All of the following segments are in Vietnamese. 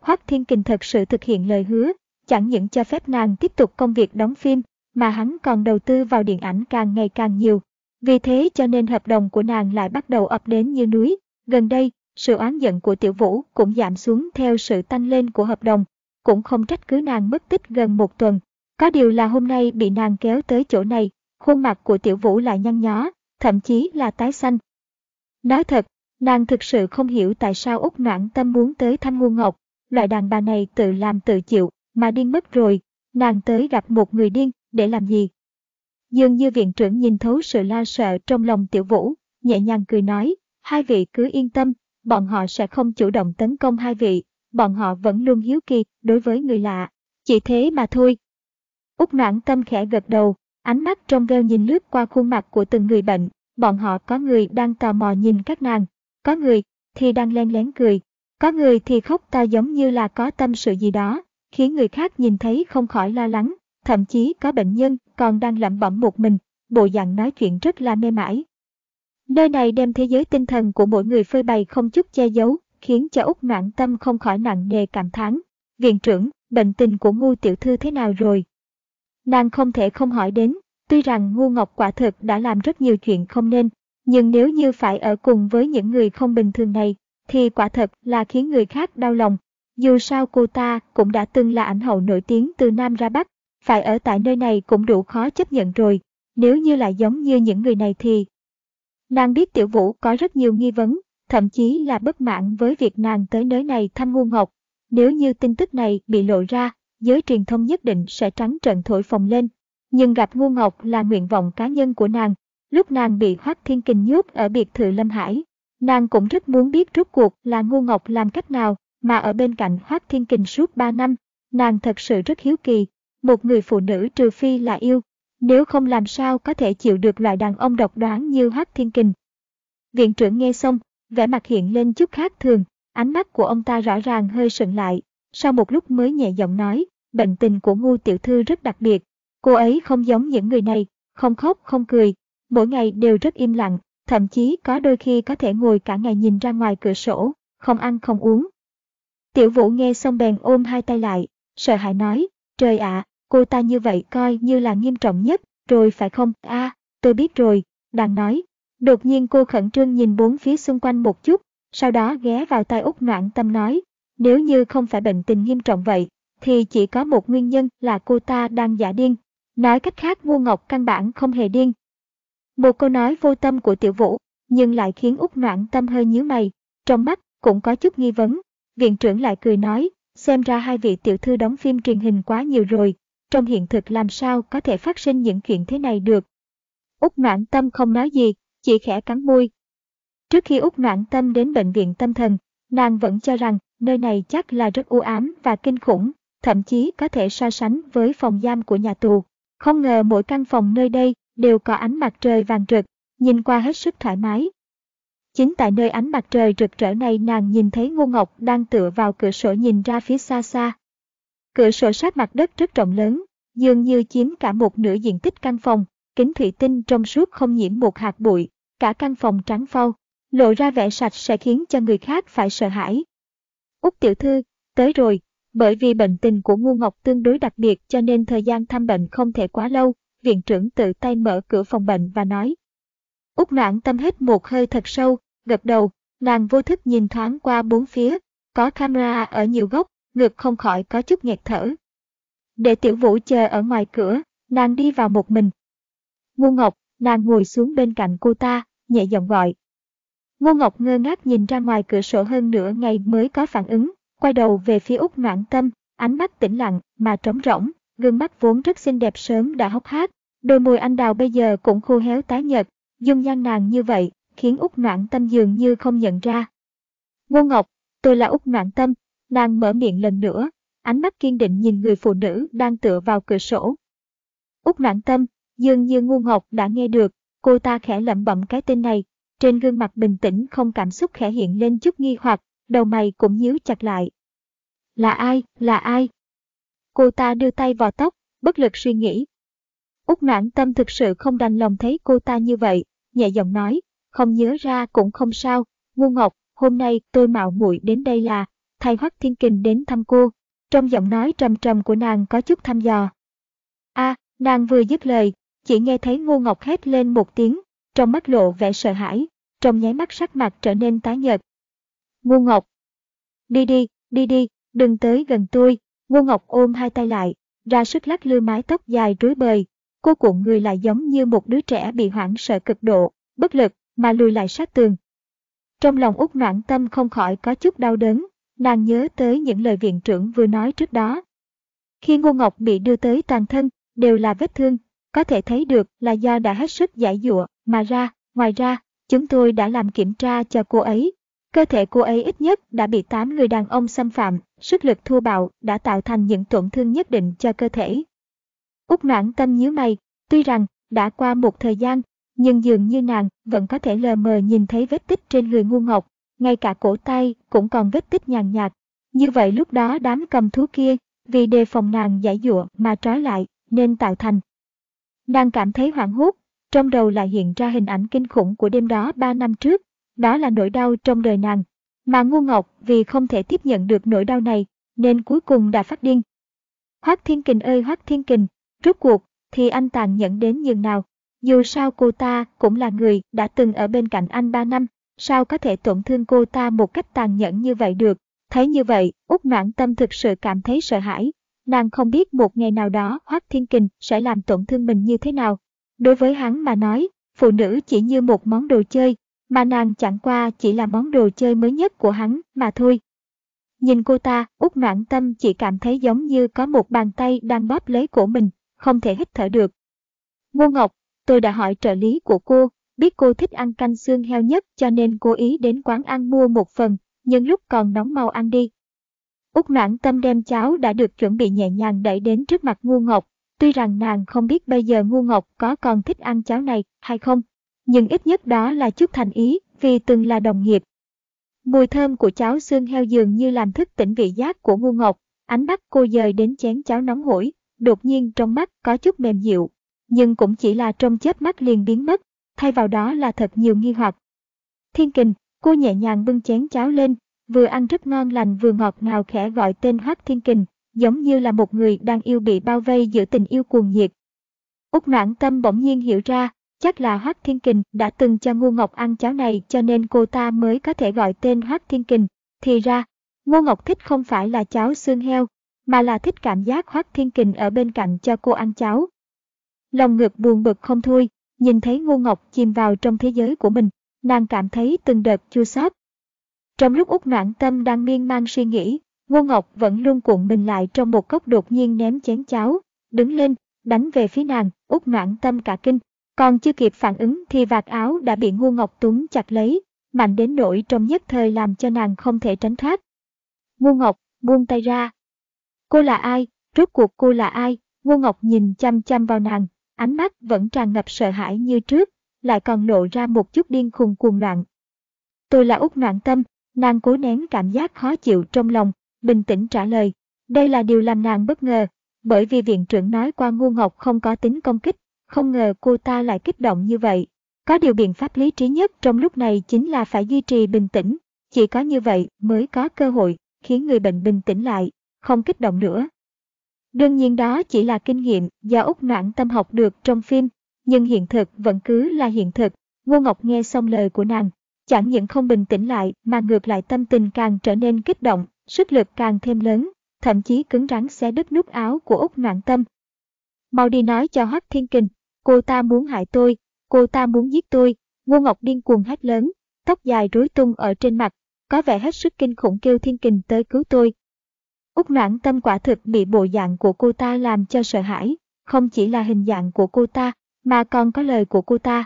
Hoác Thiên Kình thật sự thực hiện lời hứa, chẳng những cho phép nàng tiếp tục công việc đóng phim, mà hắn còn đầu tư vào điện ảnh càng ngày càng nhiều. Vì thế cho nên hợp đồng của nàng lại bắt đầu ập đến như núi. Gần đây, sự oán giận của Tiểu Vũ cũng giảm xuống theo sự tăng lên của hợp đồng, cũng không trách cứ nàng mất tích gần một tuần. Có điều là hôm nay bị nàng kéo tới chỗ này, khuôn mặt của Tiểu Vũ lại nhăn nhó, thậm chí là tái xanh. Nói thật, nàng thực sự không hiểu tại sao Úc Noãn Tâm muốn tới thăm Ngu Ngọc, loại đàn bà này tự làm tự chịu, mà điên mất rồi, nàng tới gặp một người điên, để làm gì? Dường như viện trưởng nhìn thấu sự lo sợ trong lòng tiểu vũ, nhẹ nhàng cười nói, hai vị cứ yên tâm, bọn họ sẽ không chủ động tấn công hai vị, bọn họ vẫn luôn hiếu kỳ đối với người lạ, chỉ thế mà thôi. Úc noãn tâm khẽ gật đầu, ánh mắt trong veo nhìn lướt qua khuôn mặt của từng người bệnh, bọn họ có người đang tò mò nhìn các nàng, có người thì đang len lén cười, có người thì khóc ta giống như là có tâm sự gì đó, khiến người khác nhìn thấy không khỏi lo lắng, thậm chí có bệnh nhân còn đang lẩm bẩm một mình, bộ dạng nói chuyện rất là mê mải. Nơi này đem thế giới tinh thần của mỗi người phơi bày không chút che giấu, khiến cho Úc noạn tâm không khỏi nặng nề cảm thán. Viện trưởng, bệnh tình của ngu tiểu thư thế nào rồi? Nàng không thể không hỏi đến, tuy rằng ngu ngọc quả thực đã làm rất nhiều chuyện không nên, nhưng nếu như phải ở cùng với những người không bình thường này, thì quả thật là khiến người khác đau lòng. Dù sao cô ta cũng đã từng là ảnh hậu nổi tiếng từ Nam ra Bắc, phải ở tại nơi này cũng đủ khó chấp nhận rồi, nếu như lại giống như những người này thì... Nàng biết Tiểu Vũ có rất nhiều nghi vấn, thậm chí là bất mãn với việc nàng tới nơi này thăm ngu ngọc. Nếu như tin tức này bị lộ ra, giới truyền thông nhất định sẽ trắng trận thổi phồng lên. Nhưng gặp ngu ngọc là nguyện vọng cá nhân của nàng, lúc nàng bị Hoắc Thiên Kình nhốt ở biệt thự Lâm Hải, Nàng cũng rất muốn biết rốt cuộc là Ngô Ngọc làm cách nào mà ở bên cạnh Hoác Thiên Kình suốt 3 năm. Nàng thật sự rất hiếu kỳ. Một người phụ nữ trừ phi là yêu, nếu không làm sao có thể chịu được loại đàn ông độc đoán như Hoác Thiên Kình. Viện trưởng nghe xong, vẻ mặt hiện lên chút khác thường, ánh mắt của ông ta rõ ràng hơi sững lại, sau một lúc mới nhẹ giọng nói, bệnh tình của ngu tiểu thư rất đặc biệt, cô ấy không giống những người này, không khóc không cười, mỗi ngày đều rất im lặng, thậm chí có đôi khi có thể ngồi cả ngày nhìn ra ngoài cửa sổ, không ăn không uống. Tiểu vũ nghe xong bèn ôm hai tay lại, sợ hãi nói, trời ạ, cô ta như vậy coi như là nghiêm trọng nhất, rồi phải không? a à, tôi biết rồi, đang nói. Đột nhiên cô khẩn trương nhìn bốn phía xung quanh một chút, sau đó ghé vào tay út noạn tâm nói, nếu như không phải bệnh tình nghiêm trọng vậy, thì chỉ có một nguyên nhân là cô ta đang giả điên. Nói cách khác ngu ngọc căn bản không hề điên, một câu nói vô tâm của tiểu vũ, nhưng lại khiến út noãn tâm hơi nhíu mày, trong mắt cũng có chút nghi vấn. Viện trưởng lại cười nói, xem ra hai vị tiểu thư đóng phim truyền hình quá nhiều rồi, trong hiện thực làm sao có thể phát sinh những chuyện thế này được. Úc noãn tâm không nói gì, chỉ khẽ cắn môi. Trước khi Úc noãn tâm đến bệnh viện tâm thần, nàng vẫn cho rằng nơi này chắc là rất u ám và kinh khủng, thậm chí có thể so sánh với phòng giam của nhà tù. Không ngờ mỗi căn phòng nơi đây đều có ánh mặt trời vàng rực, nhìn qua hết sức thoải mái. Chính tại nơi ánh mặt trời rực rỡ này nàng nhìn thấy Ngô Ngọc đang tựa vào cửa sổ nhìn ra phía xa xa. Cửa sổ sát mặt đất rất rộng lớn, dường như chiếm cả một nửa diện tích căn phòng, kính thủy tinh trong suốt không nhiễm một hạt bụi, cả căn phòng trắng phau, lộ ra vẻ sạch sẽ khiến cho người khác phải sợ hãi. Úc tiểu thư, tới rồi, bởi vì bệnh tình của Ngu Ngọc tương đối đặc biệt cho nên thời gian thăm bệnh không thể quá lâu, viện trưởng tự tay mở cửa phòng bệnh và nói. Úc noãn tâm hít một hơi thật sâu, gật đầu, nàng vô thức nhìn thoáng qua bốn phía, có camera ở nhiều góc, ngực không khỏi có chút nghẹt thở. Để tiểu vũ chờ ở ngoài cửa, nàng đi vào một mình. Ngô Ngọc, nàng ngồi xuống bên cạnh cô ta, nhẹ giọng gọi. Ngô Ngọc ngơ ngác nhìn ra ngoài cửa sổ hơn nửa ngày mới có phản ứng, quay đầu về phía Úc noãn tâm, ánh mắt tĩnh lặng mà trống rỗng, gương mắt vốn rất xinh đẹp sớm đã hốc hác, đôi môi anh đào bây giờ cũng khô héo tái nhợt, dung nhan nàng như vậy, khiến Úc Noãn Tâm dường như không nhận ra. Ngô Ngọc, tôi là Úc Noãn Tâm, nàng mở miệng lần nữa, ánh mắt kiên định nhìn người phụ nữ đang tựa vào cửa sổ. Úc noãn tâm, dường như Ngô ngọc đã nghe được, cô ta khẽ lẩm bẩm cái tên này, trên gương mặt bình tĩnh không cảm xúc khẽ hiện lên chút nghi hoặc, đầu mày cũng nhíu chặt lại. Là ai, là ai? Cô ta đưa tay vào tóc, bất lực suy nghĩ. Úc noãn tâm thực sự không đành lòng thấy cô ta như vậy, nhẹ giọng nói, không nhớ ra cũng không sao, ngu ngọc, hôm nay tôi mạo muội đến đây là, thay Hoắc Thiên Kình đến thăm cô. Trong giọng nói trầm trầm của nàng có chút thăm dò. a nàng vừa dứt lời, chỉ nghe thấy Ngô Ngọc hét lên một tiếng, trong mắt lộ vẻ sợ hãi, trong nháy mắt sắc mặt trở nên tái nhợt. Ngô Ngọc! Đi đi, đi đi, đừng tới gần tôi, Ngô Ngọc ôm hai tay lại, ra sức lắc lư mái tóc dài rối bời, cô cuộn người lại giống như một đứa trẻ bị hoảng sợ cực độ, bất lực, mà lùi lại sát tường. Trong lòng út noãn tâm không khỏi có chút đau đớn, nàng nhớ tới những lời viện trưởng vừa nói trước đó. Khi Ngô Ngọc bị đưa tới toàn thân, đều là vết thương, có thể thấy được là do đã hết sức giải dụa mà ra, ngoài ra, chúng tôi đã làm kiểm tra cho cô ấy. Cơ thể cô ấy ít nhất đã bị 8 người đàn ông xâm phạm, sức lực thua bạo đã tạo thành những tổn thương nhất định cho cơ thể. Úc noãn tâm nhíu mày, tuy rằng đã qua một thời gian, nhưng dường như nàng vẫn có thể lờ mờ nhìn thấy vết tích trên người ngu ngọc, ngay cả cổ tay cũng còn vết tích nhàn nhạt. Như vậy lúc đó đám cầm thú kia, vì đề phòng nàng giải dụa mà trói lại, nên tạo thành. Nàng cảm thấy hoảng hốt, trong đầu lại hiện ra hình ảnh kinh khủng của đêm đó ba năm trước, đó là nỗi đau trong đời nàng. Mà ngu ngọc vì không thể tiếp nhận được nỗi đau này, nên cuối cùng đã phát điên. Hoác Thiên Kình ơi Hoác Thiên Kình, rốt cuộc, thì anh tàn nhẫn đến nhường nào. Dù sao cô ta cũng là người đã từng ở bên cạnh anh ba năm, sao có thể tổn thương cô ta một cách tàn nhẫn như vậy được. Thấy như vậy, Úc Noãn Tâm thực sự cảm thấy sợ hãi. Nàng không biết một ngày nào đó Hoác Thiên Kình sẽ làm tổn thương mình như thế nào. Đối với hắn mà nói, phụ nữ chỉ như một món đồ chơi, mà nàng chẳng qua chỉ là món đồ chơi mới nhất của hắn mà thôi. Nhìn cô ta, út Noãn Tâm chỉ cảm thấy giống như có một bàn tay đang bóp lấy cổ mình, không thể hít thở được. Ngô Ngọc, tôi đã hỏi trợ lý của cô, biết cô thích ăn canh xương heo nhất cho nên cố ý đến quán ăn mua một phần, nhưng lúc còn nóng mau ăn đi. Úc noãn tâm đem cháo đã được chuẩn bị nhẹ nhàng đẩy đến trước mặt Ngô ngọc, tuy rằng nàng không biết bây giờ Ngô ngọc có còn thích ăn cháo này hay không, nhưng ít nhất đó là chút thành ý vì từng là đồng nghiệp. Mùi thơm của cháo xương heo dường như làm thức tỉnh vị giác của ngu ngọc, ánh mắt cô dời đến chén cháo nóng hổi, đột nhiên trong mắt có chút mềm dịu, nhưng cũng chỉ là trong chớp mắt liền biến mất, thay vào đó là thật nhiều nghi hoặc. Thiên kình, cô nhẹ nhàng bưng chén cháo lên, vừa ăn rất ngon lành vừa ngọt ngào khẽ gọi tên Hoác Thiên Kình, giống như là một người đang yêu bị bao vây giữa tình yêu cuồng nhiệt. Úc noãn tâm bỗng nhiên hiểu ra, chắc là Hoác Thiên Kình đã từng cho Ngô Ngọc ăn cháo này cho nên cô ta mới có thể gọi tên Hoác Thiên Kình. Thì ra, Ngô Ngọc thích không phải là cháo xương heo, mà là thích cảm giác Hoác Thiên Kình ở bên cạnh cho cô ăn cháo. Lòng ngực buồn bực không thôi, nhìn thấy Ngô Ngọc chìm vào trong thế giới của mình, nàng cảm thấy từng đợt chua xót. Trong lúc út noãn tâm đang miên man suy nghĩ, Ngô Ngọc vẫn luôn cuộn mình lại trong một cốc đột nhiên ném chén cháo, đứng lên, đánh về phía nàng, út noãn tâm cả kinh, còn chưa kịp phản ứng thì vạt áo đã bị Ngô Ngọc túm chặt lấy, mạnh đến nỗi trong nhất thời làm cho nàng không thể tránh thoát. Ngô Ngọc, buông tay ra. Cô là ai? Rốt cuộc cô là ai? Ngô Ngọc nhìn chăm chăm vào nàng, ánh mắt vẫn tràn ngập sợ hãi như trước, lại còn lộ ra một chút điên khùng cuồng loạn. Tôi là Úc Noạn Tâm, nàng cố nén cảm giác khó chịu trong lòng, bình tĩnh trả lời. Đây là điều làm nàng bất ngờ, bởi vì viện trưởng nói qua ngu ngọc không có tính công kích, không ngờ cô ta lại kích động như vậy. Có điều biện pháp lý trí nhất trong lúc này chính là phải duy trì bình tĩnh, chỉ có như vậy mới có cơ hội khiến người bệnh bình tĩnh lại, không kích động nữa. Đương nhiên đó chỉ là kinh nghiệm do Úc Noãn Tâm học được trong phim, nhưng hiện thực vẫn cứ là hiện thực. Ngô Ngọc nghe xong lời của nàng, chẳng những không bình tĩnh lại mà ngược lại tâm tình càng trở nên kích động, sức lực càng thêm lớn, thậm chí cứng rắn xé đứt nút áo của Úc Noãn Tâm. Mau đi nói cho Hoắc Thiên Kình, cô ta muốn hại tôi, cô ta muốn giết tôi, Ngô Ngọc điên cuồng hét lớn, tóc dài rối tung ở trên mặt, có vẻ hết sức kinh khủng kêu Thiên Kình tới cứu tôi, Úc noãn tâm quả thực bị bộ dạng của cô ta làm cho sợ hãi, không chỉ là hình dạng của cô ta, mà còn có lời của cô ta.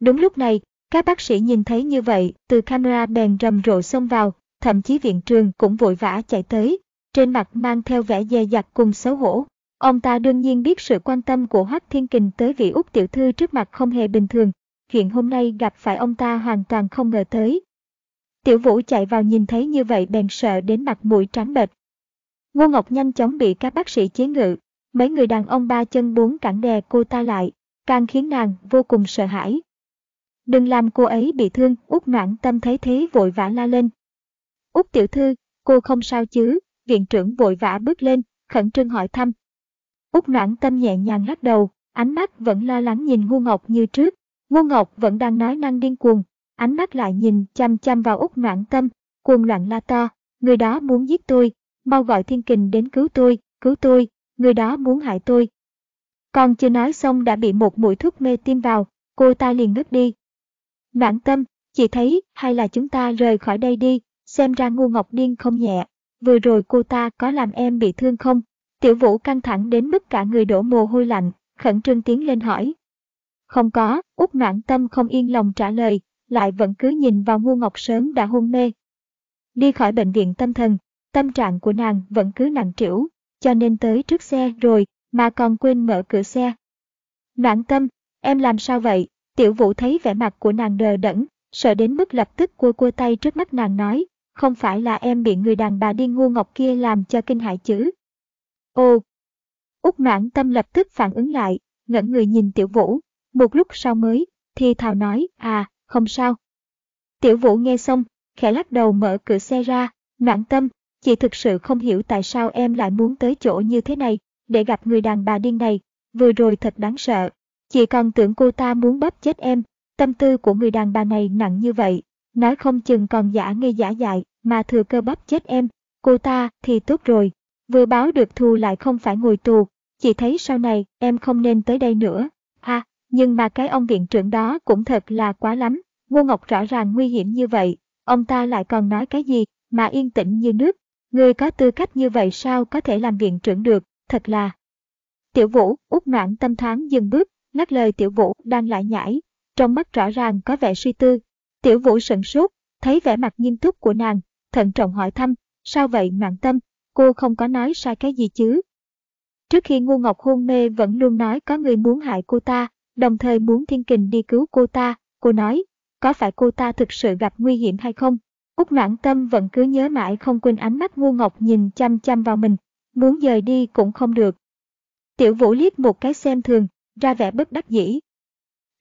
Đúng lúc này, các bác sĩ nhìn thấy như vậy, từ camera bèn rầm rộ xông vào, thậm chí viện trường cũng vội vã chạy tới. trên mặt mang theo vẻ dè dặt cùng xấu hổ. Ông ta đương nhiên biết sự quan tâm của Hoắc Thiên Kình tới vị Úc tiểu thư trước mặt không hề bình thường, chuyện hôm nay gặp phải ông ta hoàn toàn không ngờ tới. Tiểu Vũ chạy vào nhìn thấy như vậy bèn sợ đến mặt mũi trắng bệch. Ngô Ngọc nhanh chóng bị các bác sĩ chế ngự, mấy người đàn ông ba chân bốn cẳng đè cô ta lại, càng khiến nàng vô cùng sợ hãi. Đừng làm cô ấy bị thương, Út noãn tâm thấy thế vội vã la lên. Út tiểu thư, cô không sao chứ, viện trưởng vội vã bước lên, khẩn trương hỏi thăm. Úc noãn tâm nhẹ nhàng lắc đầu, ánh mắt vẫn lo lắng nhìn Ngô Ngọc như trước. Ngô Ngọc vẫn đang nói năng điên cuồng, ánh mắt lại nhìn chăm chăm vào Úc noãn tâm, cuồng loạn la to, người đó muốn giết tôi, mau gọi thiên kình đến cứu tôi, cứu tôi, người đó muốn hại tôi. Còn chưa nói xong đã bị một mũi thuốc mê tiêm vào, cô ta liền ngất đi. Noãn tâm, chị thấy hay là chúng ta rời khỏi đây đi, xem ra ngu ngọc điên không nhẹ. Vừa rồi cô ta có làm em bị thương không? Tiểu vũ căng thẳng đến mức cả người đổ mồ hôi lạnh, khẩn trương tiến lên hỏi. Không có, út noãn tâm không yên lòng trả lời, lại vẫn cứ nhìn vào ngu ngọc sớm đã hôn mê. Đi khỏi bệnh viện tâm thần, tâm trạng của nàng vẫn cứ nặng trĩu, cho nên tới trước xe rồi mà còn quên mở cửa xe. Noãn tâm, em làm sao vậy? Tiểu vũ thấy vẻ mặt của nàng đờ đẫn, sợ đến mức lập tức cua cua tay trước mắt nàng nói, không phải là em bị người đàn bà điên ngu ngọc kia làm cho kinh hại chứ. Ồ! Úc noãn tâm lập tức phản ứng lại, ngẩn người nhìn tiểu vũ, một lúc sau mới, thì thào nói, à, không sao. Tiểu vũ nghe xong, khẽ lắc đầu mở cửa xe ra, noãn tâm, chị thực sự không hiểu tại sao em lại muốn tới chỗ như thế này, để gặp người đàn bà điên này, vừa rồi thật đáng sợ. Chị còn tưởng cô ta muốn bóp chết em, tâm tư của người đàn bà này nặng như vậy, nói không chừng còn giả ngây giả dại, mà thừa cơ bóp chết em, cô ta thì tốt rồi, vừa báo được thù lại không phải ngồi tù, chị thấy sau này em không nên tới đây nữa. À, nhưng mà cái ông viện trưởng đó cũng thật là quá lắm, Ngô Ngọc rõ ràng nguy hiểm như vậy, ông ta lại còn nói cái gì mà yên tĩnh như nước, người có tư cách như vậy sao có thể làm viện trưởng được, thật là. Tiểu Vũ, út noãn tâm thoáng dừng bước, ngắt lời Tiểu Vũ đang lại nhảy, trong mắt rõ ràng có vẻ suy tư. Tiểu Vũ sửng sốt, thấy vẻ mặt nghiêm túc của nàng, thận trọng hỏi thăm, sao vậy noãn tâm, cô không có nói sai cái gì chứ. Trước khi ngu ngọc hôn mê vẫn luôn nói có người muốn hại cô ta, đồng thời muốn thiên kình đi cứu cô ta, cô nói, có phải cô ta thực sự gặp nguy hiểm hay không? Úc noãn tâm vẫn cứ nhớ mãi không quên ánh mắt ngu ngọc nhìn chăm chăm vào mình, muốn rời đi cũng không được. Tiểu vũ liếc một cái xem thường, ra vẻ bất đắc dĩ.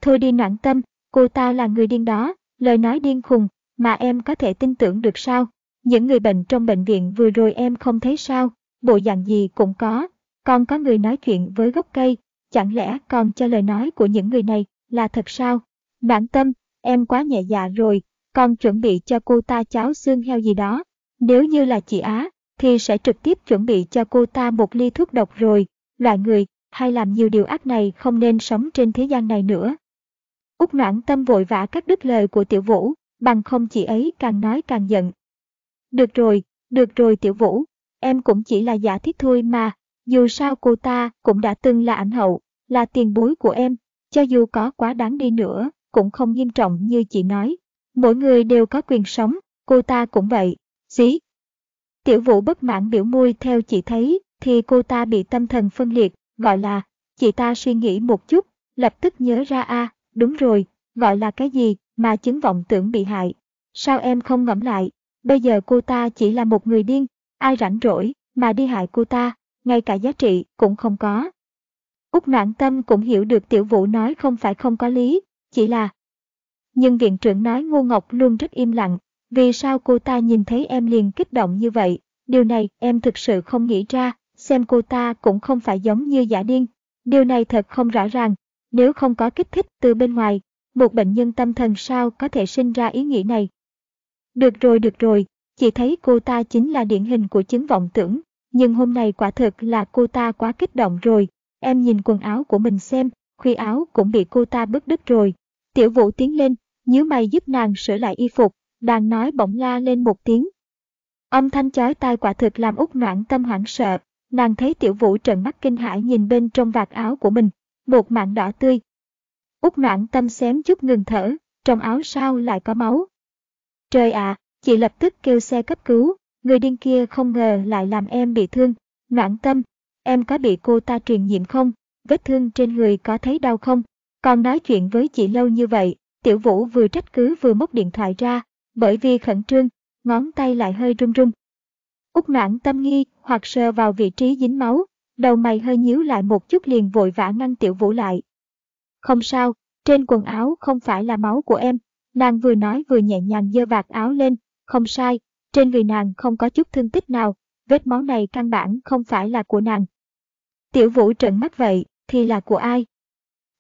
Thôi đi noãn tâm, cô ta là người điên đó, lời nói điên khùng, mà em có thể tin tưởng được sao? Những người bệnh trong bệnh viện vừa rồi em không thấy sao, bộ dạng gì cũng có, còn có người nói chuyện với gốc cây, chẳng lẽ còn cho lời nói của những người này là thật sao? Mãn tâm, em quá nhẹ dạ rồi, còn chuẩn bị cho cô ta cháo xương heo gì đó. Nếu như là chị Á, thì sẽ trực tiếp chuẩn bị cho cô ta một ly thuốc độc rồi, loại người hay làm nhiều điều ác này không nên sống trên thế gian này nữa. Úc noãn tâm vội vã cắt đứt lời của tiểu vũ, bằng không chị ấy càng nói càng giận. Được rồi, được rồi tiểu vũ, em cũng chỉ là giả thiết thôi mà, dù sao cô ta cũng đã từng là ảnh hậu, là tiền bối của em, cho dù có quá đáng đi nữa, cũng không nghiêm trọng như chị nói. Mỗi người đều có quyền sống, cô ta cũng vậy. Xí. Tiểu vũ bất mãn biểu môi theo chị thấy, thì cô ta bị tâm thần phân liệt, gọi là, chị ta suy nghĩ một chút, lập tức nhớ ra a đúng rồi, gọi là cái gì mà chứng vọng tưởng bị hại. Sao em không ngẫm lại, bây giờ cô ta chỉ là một người điên, ai rảnh rỗi mà đi hại cô ta, ngay cả giá trị cũng không có. Úc noãn tâm cũng hiểu được tiểu vũ nói không phải không có lý, chỉ là nhưng viện trưởng nói Ngô Ngọc luôn rất im lặng, vì sao cô ta nhìn thấy em liền kích động như vậy, điều này em thực sự không nghĩ ra, xem cô ta cũng không phải giống như giả điên. Điều này thật không rõ ràng, nếu không có kích thích từ bên ngoài, một bệnh nhân tâm thần sao có thể sinh ra ý nghĩ này. Được rồi được rồi, chị thấy cô ta chính là điển hình của chứng vọng tưởng, nhưng hôm nay quả thực là cô ta quá kích động rồi, em nhìn quần áo của mình xem, khuy áo cũng bị cô ta bứt đứt rồi. Tiểu vũ tiến lên, nhíu mày giúp nàng sửa lại y phục, đang nói bỗng la lên một tiếng. Âm thanh chói tai quả thực làm út noãn tâm hoảng sợ, nàng thấy tiểu vũ trợn mắt kinh hãi nhìn bên trong vạt áo của mình, một mảng đỏ tươi. Út noãn tâm xém chút ngừng thở, trong áo sao lại có máu. Trời ạ, chị lập tức kêu xe cấp cứu, người điên kia không ngờ lại làm em bị thương. Noãn tâm, em có bị cô ta truyền nhiễm không? Vết thương trên người có thấy đau không? Còn nói chuyện với chị lâu như vậy, tiểu vũ vừa trách cứ vừa móc điện thoại ra, bởi vì khẩn trương, ngón tay lại hơi run run. Úc noãn tâm nghi, hoặc sờ vào vị trí dính máu, đầu mày hơi nhíu lại một chút liền vội vã ngăn tiểu vũ lại. Không sao, trên quần áo không phải là máu của em, nàng vừa nói vừa nhẹ nhàng giơ vạt áo lên, không sai, trên người nàng không có chút thương tích nào, vết máu này căn bản không phải là của nàng. Tiểu vũ trợn mắt vậy, thì là của ai?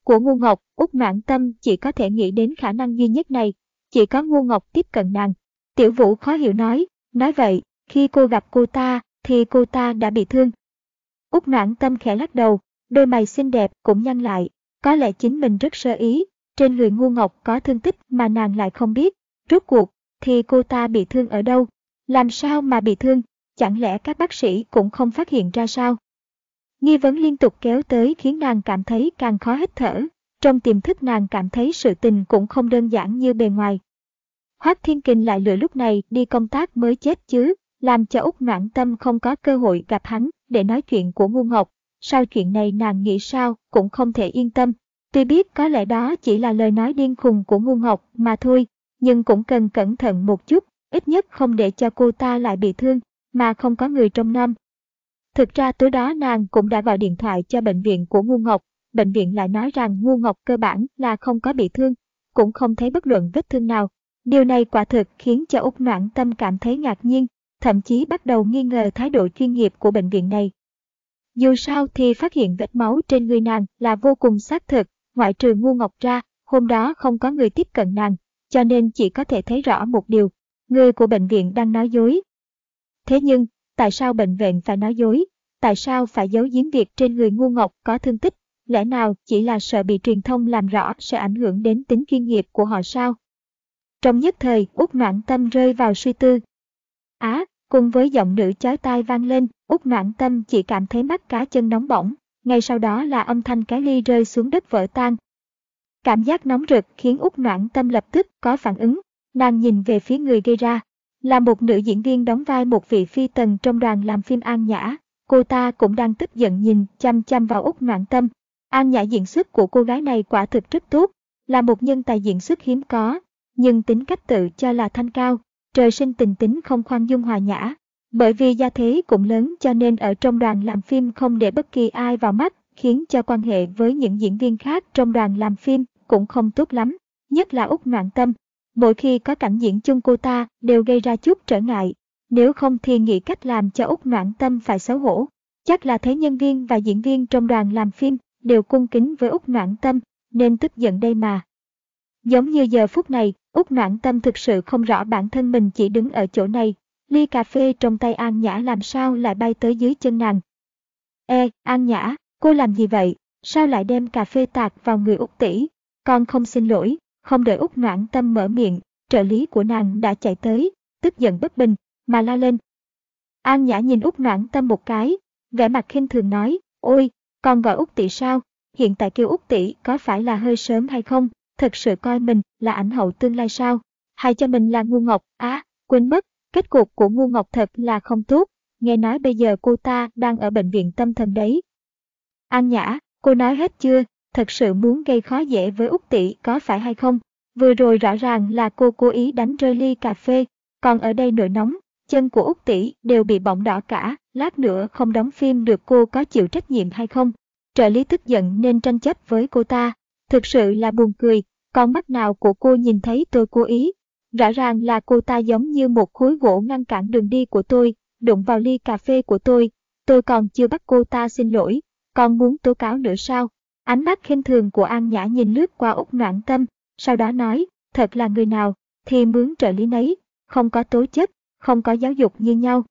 Của ngu ngọc, út noãn tâm chỉ có thể nghĩ đến khả năng duy nhất này, chỉ có ngu ngọc tiếp cận nàng. Tiểu vũ khó hiểu nói, nói vậy, khi cô gặp cô ta, thì cô ta đã bị thương. Út noãn tâm khẽ lắc đầu, đôi mày xinh đẹp cũng nhăn lại, có lẽ chính mình rất sơ ý, trên người ngu ngọc có thương tích mà nàng lại không biết. Rốt cuộc, thì cô ta bị thương ở đâu? Làm sao mà bị thương? Chẳng lẽ các bác sĩ cũng không phát hiện ra sao? Nghi vấn liên tục kéo tới khiến nàng cảm thấy càng khó hít thở. Trong tiềm thức nàng cảm thấy sự tình cũng không đơn giản như bề ngoài. Hoác Thiên Kình lại lựa lúc này đi công tác mới chết chứ, làm cho Úc Noãn Tâm không có cơ hội gặp hắn để nói chuyện của ngu ngọc. Sau chuyện này nàng nghĩ sao cũng không thể yên tâm. Tuy biết có lẽ đó chỉ là lời nói điên khùng của ngu ngọc mà thôi, nhưng cũng cần cẩn thận một chút, ít nhất không để cho cô ta lại bị thương, mà không có người trong năm. Thực ra tối đó nàng cũng đã gọi điện thoại cho bệnh viện của Ngu Ngọc, bệnh viện lại nói rằng Ngu Ngọc cơ bản là không có bị thương, cũng không thấy bất luận vết thương nào. Điều này quả thực khiến cho Úc Noãn Tâm cảm thấy ngạc nhiên, thậm chí bắt đầu nghi ngờ thái độ chuyên nghiệp của bệnh viện này. Dù sao thì phát hiện vết máu trên người nàng là vô cùng xác thực, ngoại trừ Ngu Ngọc ra, hôm đó không có người tiếp cận nàng, cho nên chỉ có thể thấy rõ một điều, người của bệnh viện đang nói dối. Thế nhưng, tại sao bệnh viện phải nói dối? Tại sao phải giấu giếm việc trên người ngu ngọc có thương tích? Lẽ nào chỉ là sợ bị truyền thông làm rõ sẽ ảnh hưởng đến tính chuyên nghiệp của họ sao? Trong nhất thời, Úc Noãn Tâm rơi vào suy tư. Á, cùng với giọng nữ chói tai vang lên, Úc Noãn Tâm chỉ cảm thấy mắt cá chân nóng bỏng. Ngay sau đó là âm thanh cái ly rơi xuống đất vỡ tan. Cảm giác nóng rực khiến Úc Noãn Tâm lập tức có phản ứng. Nàng nhìn về phía người gây ra, là một nữ diễn viên đóng vai một vị phi tần trong đoàn làm phim An Nhã. Cô ta cũng đang tức giận nhìn chăm chăm vào Úc Noãn Tâm. An Nhã diễn xuất của cô gái này quả thực rất tốt, là một nhân tài diễn xuất hiếm có, nhưng tính cách tự cho là thanh cao, trời sinh tình tính không khoan dung hòa nhã. Bởi vì gia thế cũng lớn cho nên ở trong đoàn làm phim không để bất kỳ ai vào mắt, khiến cho quan hệ với những diễn viên khác trong đoàn làm phim cũng không tốt lắm, nhất là Úc Noãn Tâm, Mỗi khi có cảnh diễn chung cô ta đều gây ra chút trở ngại, nếu không thì nghĩ cách làm cho Úc Noãn Tâm phải xấu hổ. Chắc là thế nhân viên và diễn viên trong đoàn làm phim đều cung kính với Úc Noãn Tâm, nên tức giận đây mà. Giống như giờ phút này, Úc Noãn Tâm thực sự không rõ bản thân mình chỉ đứng ở chỗ này, ly cà phê trong tay An Nhã làm sao lại bay tới dưới chân nàng. Ê, An Nhã, cô làm gì vậy? Sao lại đem cà phê tạt vào người Úc tỷ? Con không xin lỗi, không đợi Úc Noãn Tâm mở miệng, trợ lý của nàng đã chạy tới, tức giận bất bình, mà la lên. An Nhã nhìn Úc Noãn Tâm một cái, vẻ mặt khinh thường nói, ôi, con gọi Úc tỷ sao, hiện tại kêu Úc tỷ có phải là hơi sớm hay không, thật sự coi mình là ảnh hậu tương lai sao, hay cho mình là ngu ngọc, á, quên mất, kết cục của ngu ngọc thật là không tốt, nghe nói bây giờ cô ta đang ở bệnh viện tâm thần đấy. An Nhã, cô nói hết chưa, thật sự muốn gây khó dễ với Úc tỷ có phải hay không? Vừa rồi rõ ràng là cô cố ý đánh rơi ly cà phê, còn ở đây nổi nóng, chân của Úc tỷ đều bị bỏng đỏ cả, lát nữa không đóng phim được cô có chịu trách nhiệm hay không? Trợ lý tức giận nên tranh chấp với cô ta, thực sự là buồn cười, con mắt nào của cô nhìn thấy tôi cố ý. Rõ ràng là cô ta giống như một khối gỗ ngăn cản đường đi của tôi, đụng vào ly cà phê của tôi, tôi còn chưa bắt cô ta xin lỗi, còn muốn tố cáo nữa sao? Ánh mắt khinh thường của An Nhã nhìn lướt qua Úc Noãn Tâm, sau đó nói, thật là người nào, thì mướn trợ lý nấy, không có tố chất, không có giáo dục như nhau.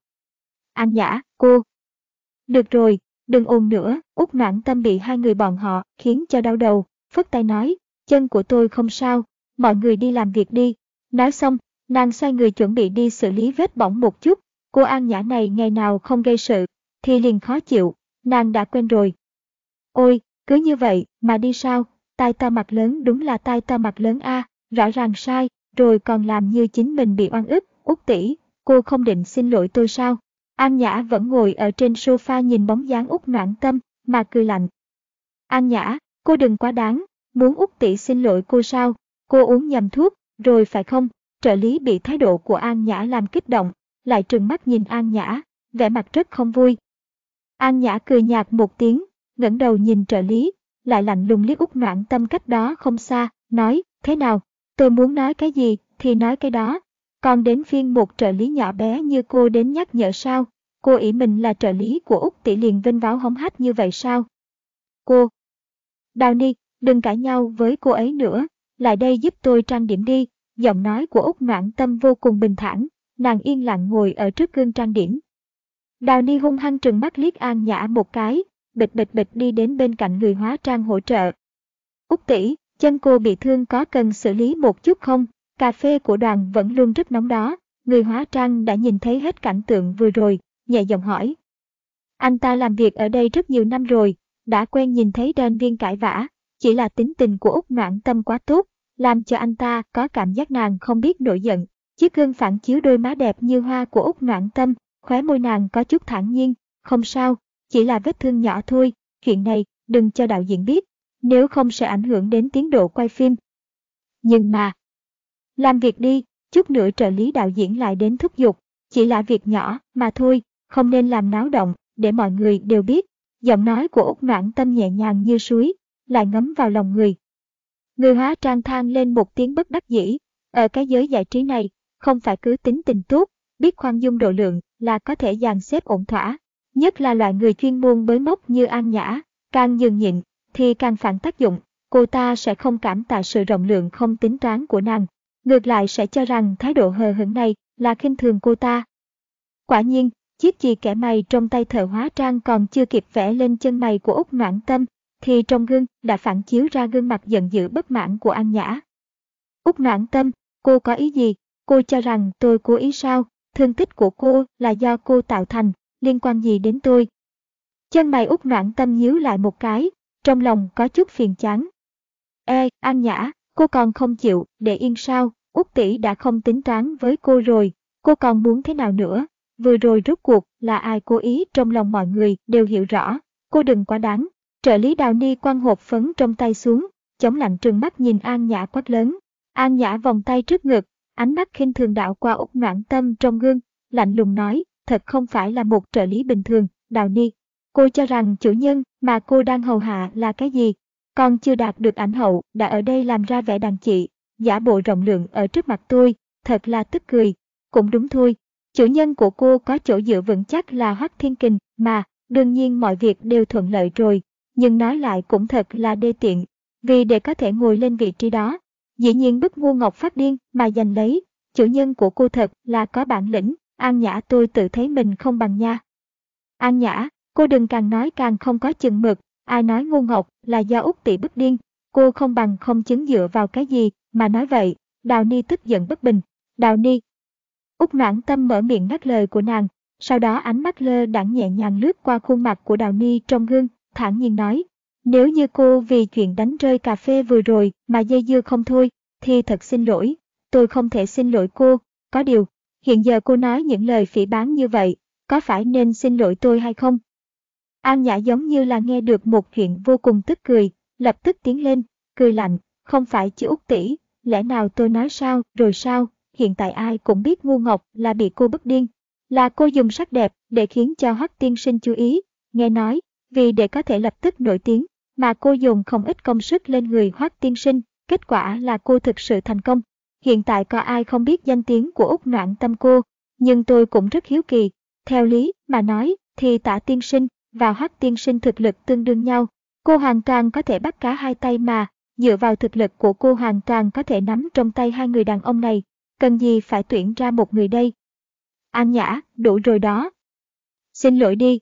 An Nhã, cô. Được rồi, đừng ồn nữa, Úc Noãn Tâm bị hai người bọn họ khiến cho đau đầu, phất tay nói, chân của tôi không sao, mọi người đi làm việc đi. Nói xong, nàng xoay người chuẩn bị đi xử lý vết bỏng một chút, cô An Nhã này ngày nào không gây sự, thì liền khó chịu, nàng đã quen rồi. Ôi, cứ như vậy mà đi sao, tai to mặt lớn đúng là tai to mặt lớn a, rõ ràng sai, rồi còn làm như chính mình bị oan ức, út tỷ, cô không định xin lỗi tôi sao? An Nhã vẫn ngồi ở trên sofa nhìn bóng dáng út noãn tâm, mà cười lạnh. An Nhã, cô đừng quá đáng, muốn út tỷ xin lỗi cô sao? Cô uống nhầm thuốc, rồi phải không? Trợ lý bị thái độ của An Nhã làm kích động, lại trừng mắt nhìn An Nhã, vẻ mặt rất không vui. An Nhã cười nhạt một tiếng, ngẩng đầu nhìn trợ lý, lại lạnh lùng liếc út noãn tâm cách đó không xa, nói, thế nào, tôi muốn nói cái gì thì nói cái đó. Còn đến phiên một trợ lý nhỏ bé như cô đến nhắc nhở sao, cô ý mình là trợ lý của Úc tỷ liền vinh váo hống hách như vậy sao? Cô! Đào Ni, đừng cãi nhau với cô ấy nữa, lại đây giúp tôi trang điểm đi, giọng nói của Úc noãn tâm vô cùng bình thản, nàng yên lặng ngồi ở trước gương trang điểm. Đào Ni hung hăng trừng mắt liếc An Nhã một cái, bịch bịch bịch đi đến bên cạnh người hóa trang hỗ trợ. Úc tỷ, chân cô bị thương có cần xử lý một chút không? Cà phê của đoàn vẫn luôn rất nóng đó. Người hóa trang đã nhìn thấy hết cảnh tượng vừa rồi, nhẹ giọng hỏi. Anh ta làm việc ở đây rất nhiều năm rồi, đã quen nhìn thấy đơn viên cãi vã, chỉ là tính tình của Úc noãn tâm quá tốt, làm cho anh ta có cảm giác nàng không biết nổi giận. Chiếc gương phản chiếu đôi má đẹp như hoa của Úc noãn tâm, khóe môi nàng có chút thản nhiên, không sao, chỉ là vết thương nhỏ thôi, chuyện này đừng cho đạo diễn biết, nếu không sẽ ảnh hưởng đến tiến độ quay phim. Nhưng mà, làm việc đi, chút nữa trợ lý đạo diễn lại đến thúc giục, chỉ là việc nhỏ mà thôi, không nên làm náo động, để mọi người đều biết. Giọng nói của Úc Noãn Tâm nhẹ nhàng như suối, lại ngấm vào lòng người. Người hóa trang than lên một tiếng bất đắc dĩ, ở cái giới giải trí này, không phải cứ tính tình tốt, biết khoan dung độ lượng là có thể dàn xếp ổn thỏa. Nhất là loại người chuyên môn bới móc như An Nhã, càng nhường nhịn, thì càng phản tác dụng, cô ta sẽ không cảm tạ sự rộng lượng không tính toán của nàng, ngược lại sẽ cho rằng thái độ hờ hững này là khinh thường cô ta. Quả nhiên, chiếc chì kẻ mày trong tay thợ hóa trang còn chưa kịp vẽ lên chân mày của Úc Noãn Tâm, thì trong gương đã phản chiếu ra gương mặt giận dữ bất mãn của An Nhã. Úc Noãn Tâm, cô có ý gì? Cô cho rằng tôi cố ý sao? Thương tích của cô là do cô tạo thành, liên quan gì đến tôi? Chân mày út noãn tâm nhíu lại một cái, trong lòng có chút phiền chán. Ê, An Nhã, cô còn không chịu, để yên sao, út tỷ đã không tính toán với cô rồi, cô còn muốn thế nào nữa? Vừa rồi rút cuộc là ai cố ý trong lòng mọi người đều hiểu rõ, cô đừng quá đáng. Trợ lý đào ni quăng hộp phấn trong tay xuống, chống lạnh trừng mắt nhìn An Nhã quát lớn. An Nhã vòng tay trước ngực, ánh mắt khinh thường đạo qua út noãn tâm trong gương, lạnh lùng nói, thật không phải là một trợ lý bình thường, Đào Ni. Cô cho rằng chủ nhân mà cô đang hầu hạ là cái gì? Còn chưa đạt được ảnh hậu đã ở đây làm ra vẻ đàn chị, giả bộ rộng lượng ở trước mặt tôi, thật là tức cười. Cũng đúng thôi, chủ nhân của cô có chỗ dựa vững chắc là Hoắc Thiên Kình mà, đương nhiên mọi việc đều thuận lợi rồi, nhưng nói lại cũng thật là đê tiện, vì để có thể ngồi lên vị trí đó, dĩ nhiên bức ngu ngọc phát điên mà giành lấy, chủ nhân của cô thật là có bản lĩnh, An Nhã tôi tự thấy mình không bằng nha. An Nhã, cô đừng càng nói càng không có chừng mực, ai nói ngu ngọc là do út tỷ bức điên, cô không bằng không chứng dựa vào cái gì mà nói vậy, Đào Ni tức giận bất bình. Đào Ni. Út noãn tâm mở miệng ngắt lời của nàng, sau đó ánh mắt lơ đãng nhẹ nhàng lướt qua khuôn mặt của Đào Ni trong gương, thản nhiên nói. Nếu như cô vì chuyện đánh rơi cà phê vừa rồi mà dây dưa không thôi, thì thật xin lỗi, tôi không thể xin lỗi cô, có điều, hiện giờ cô nói những lời phỉ báng như vậy, có phải nên xin lỗi tôi hay không? An Nhã giống như là nghe được một chuyện vô cùng tức cười, lập tức tiến lên, cười lạnh, không phải chứ út tỷ, lẽ nào tôi nói sao, rồi sao, hiện tại ai cũng biết ngu ngọc là bị cô bức điên, là cô dùng sắc đẹp để khiến cho Hoắc tiên sinh chú ý, nghe nói, vì để có thể lập tức nổi tiếng, mà cô dùng không ít công sức lên người Hoắc tiên sinh, kết quả là cô thực sự thành công. Hiện tại có ai không biết danh tiếng của Úc Noãn Tâm cô, nhưng tôi cũng rất hiếu kỳ. Theo lý mà nói thì tả tiên sinh và hoắc tiên sinh thực lực tương đương nhau. Cô hoàn toàn có thể bắt cá hai tay mà, dựa vào thực lực của cô hoàn toàn có thể nắm trong tay hai người đàn ông này. Cần gì phải tuyển ra một người đây? An nhã, đủ rồi đó. Xin lỗi đi.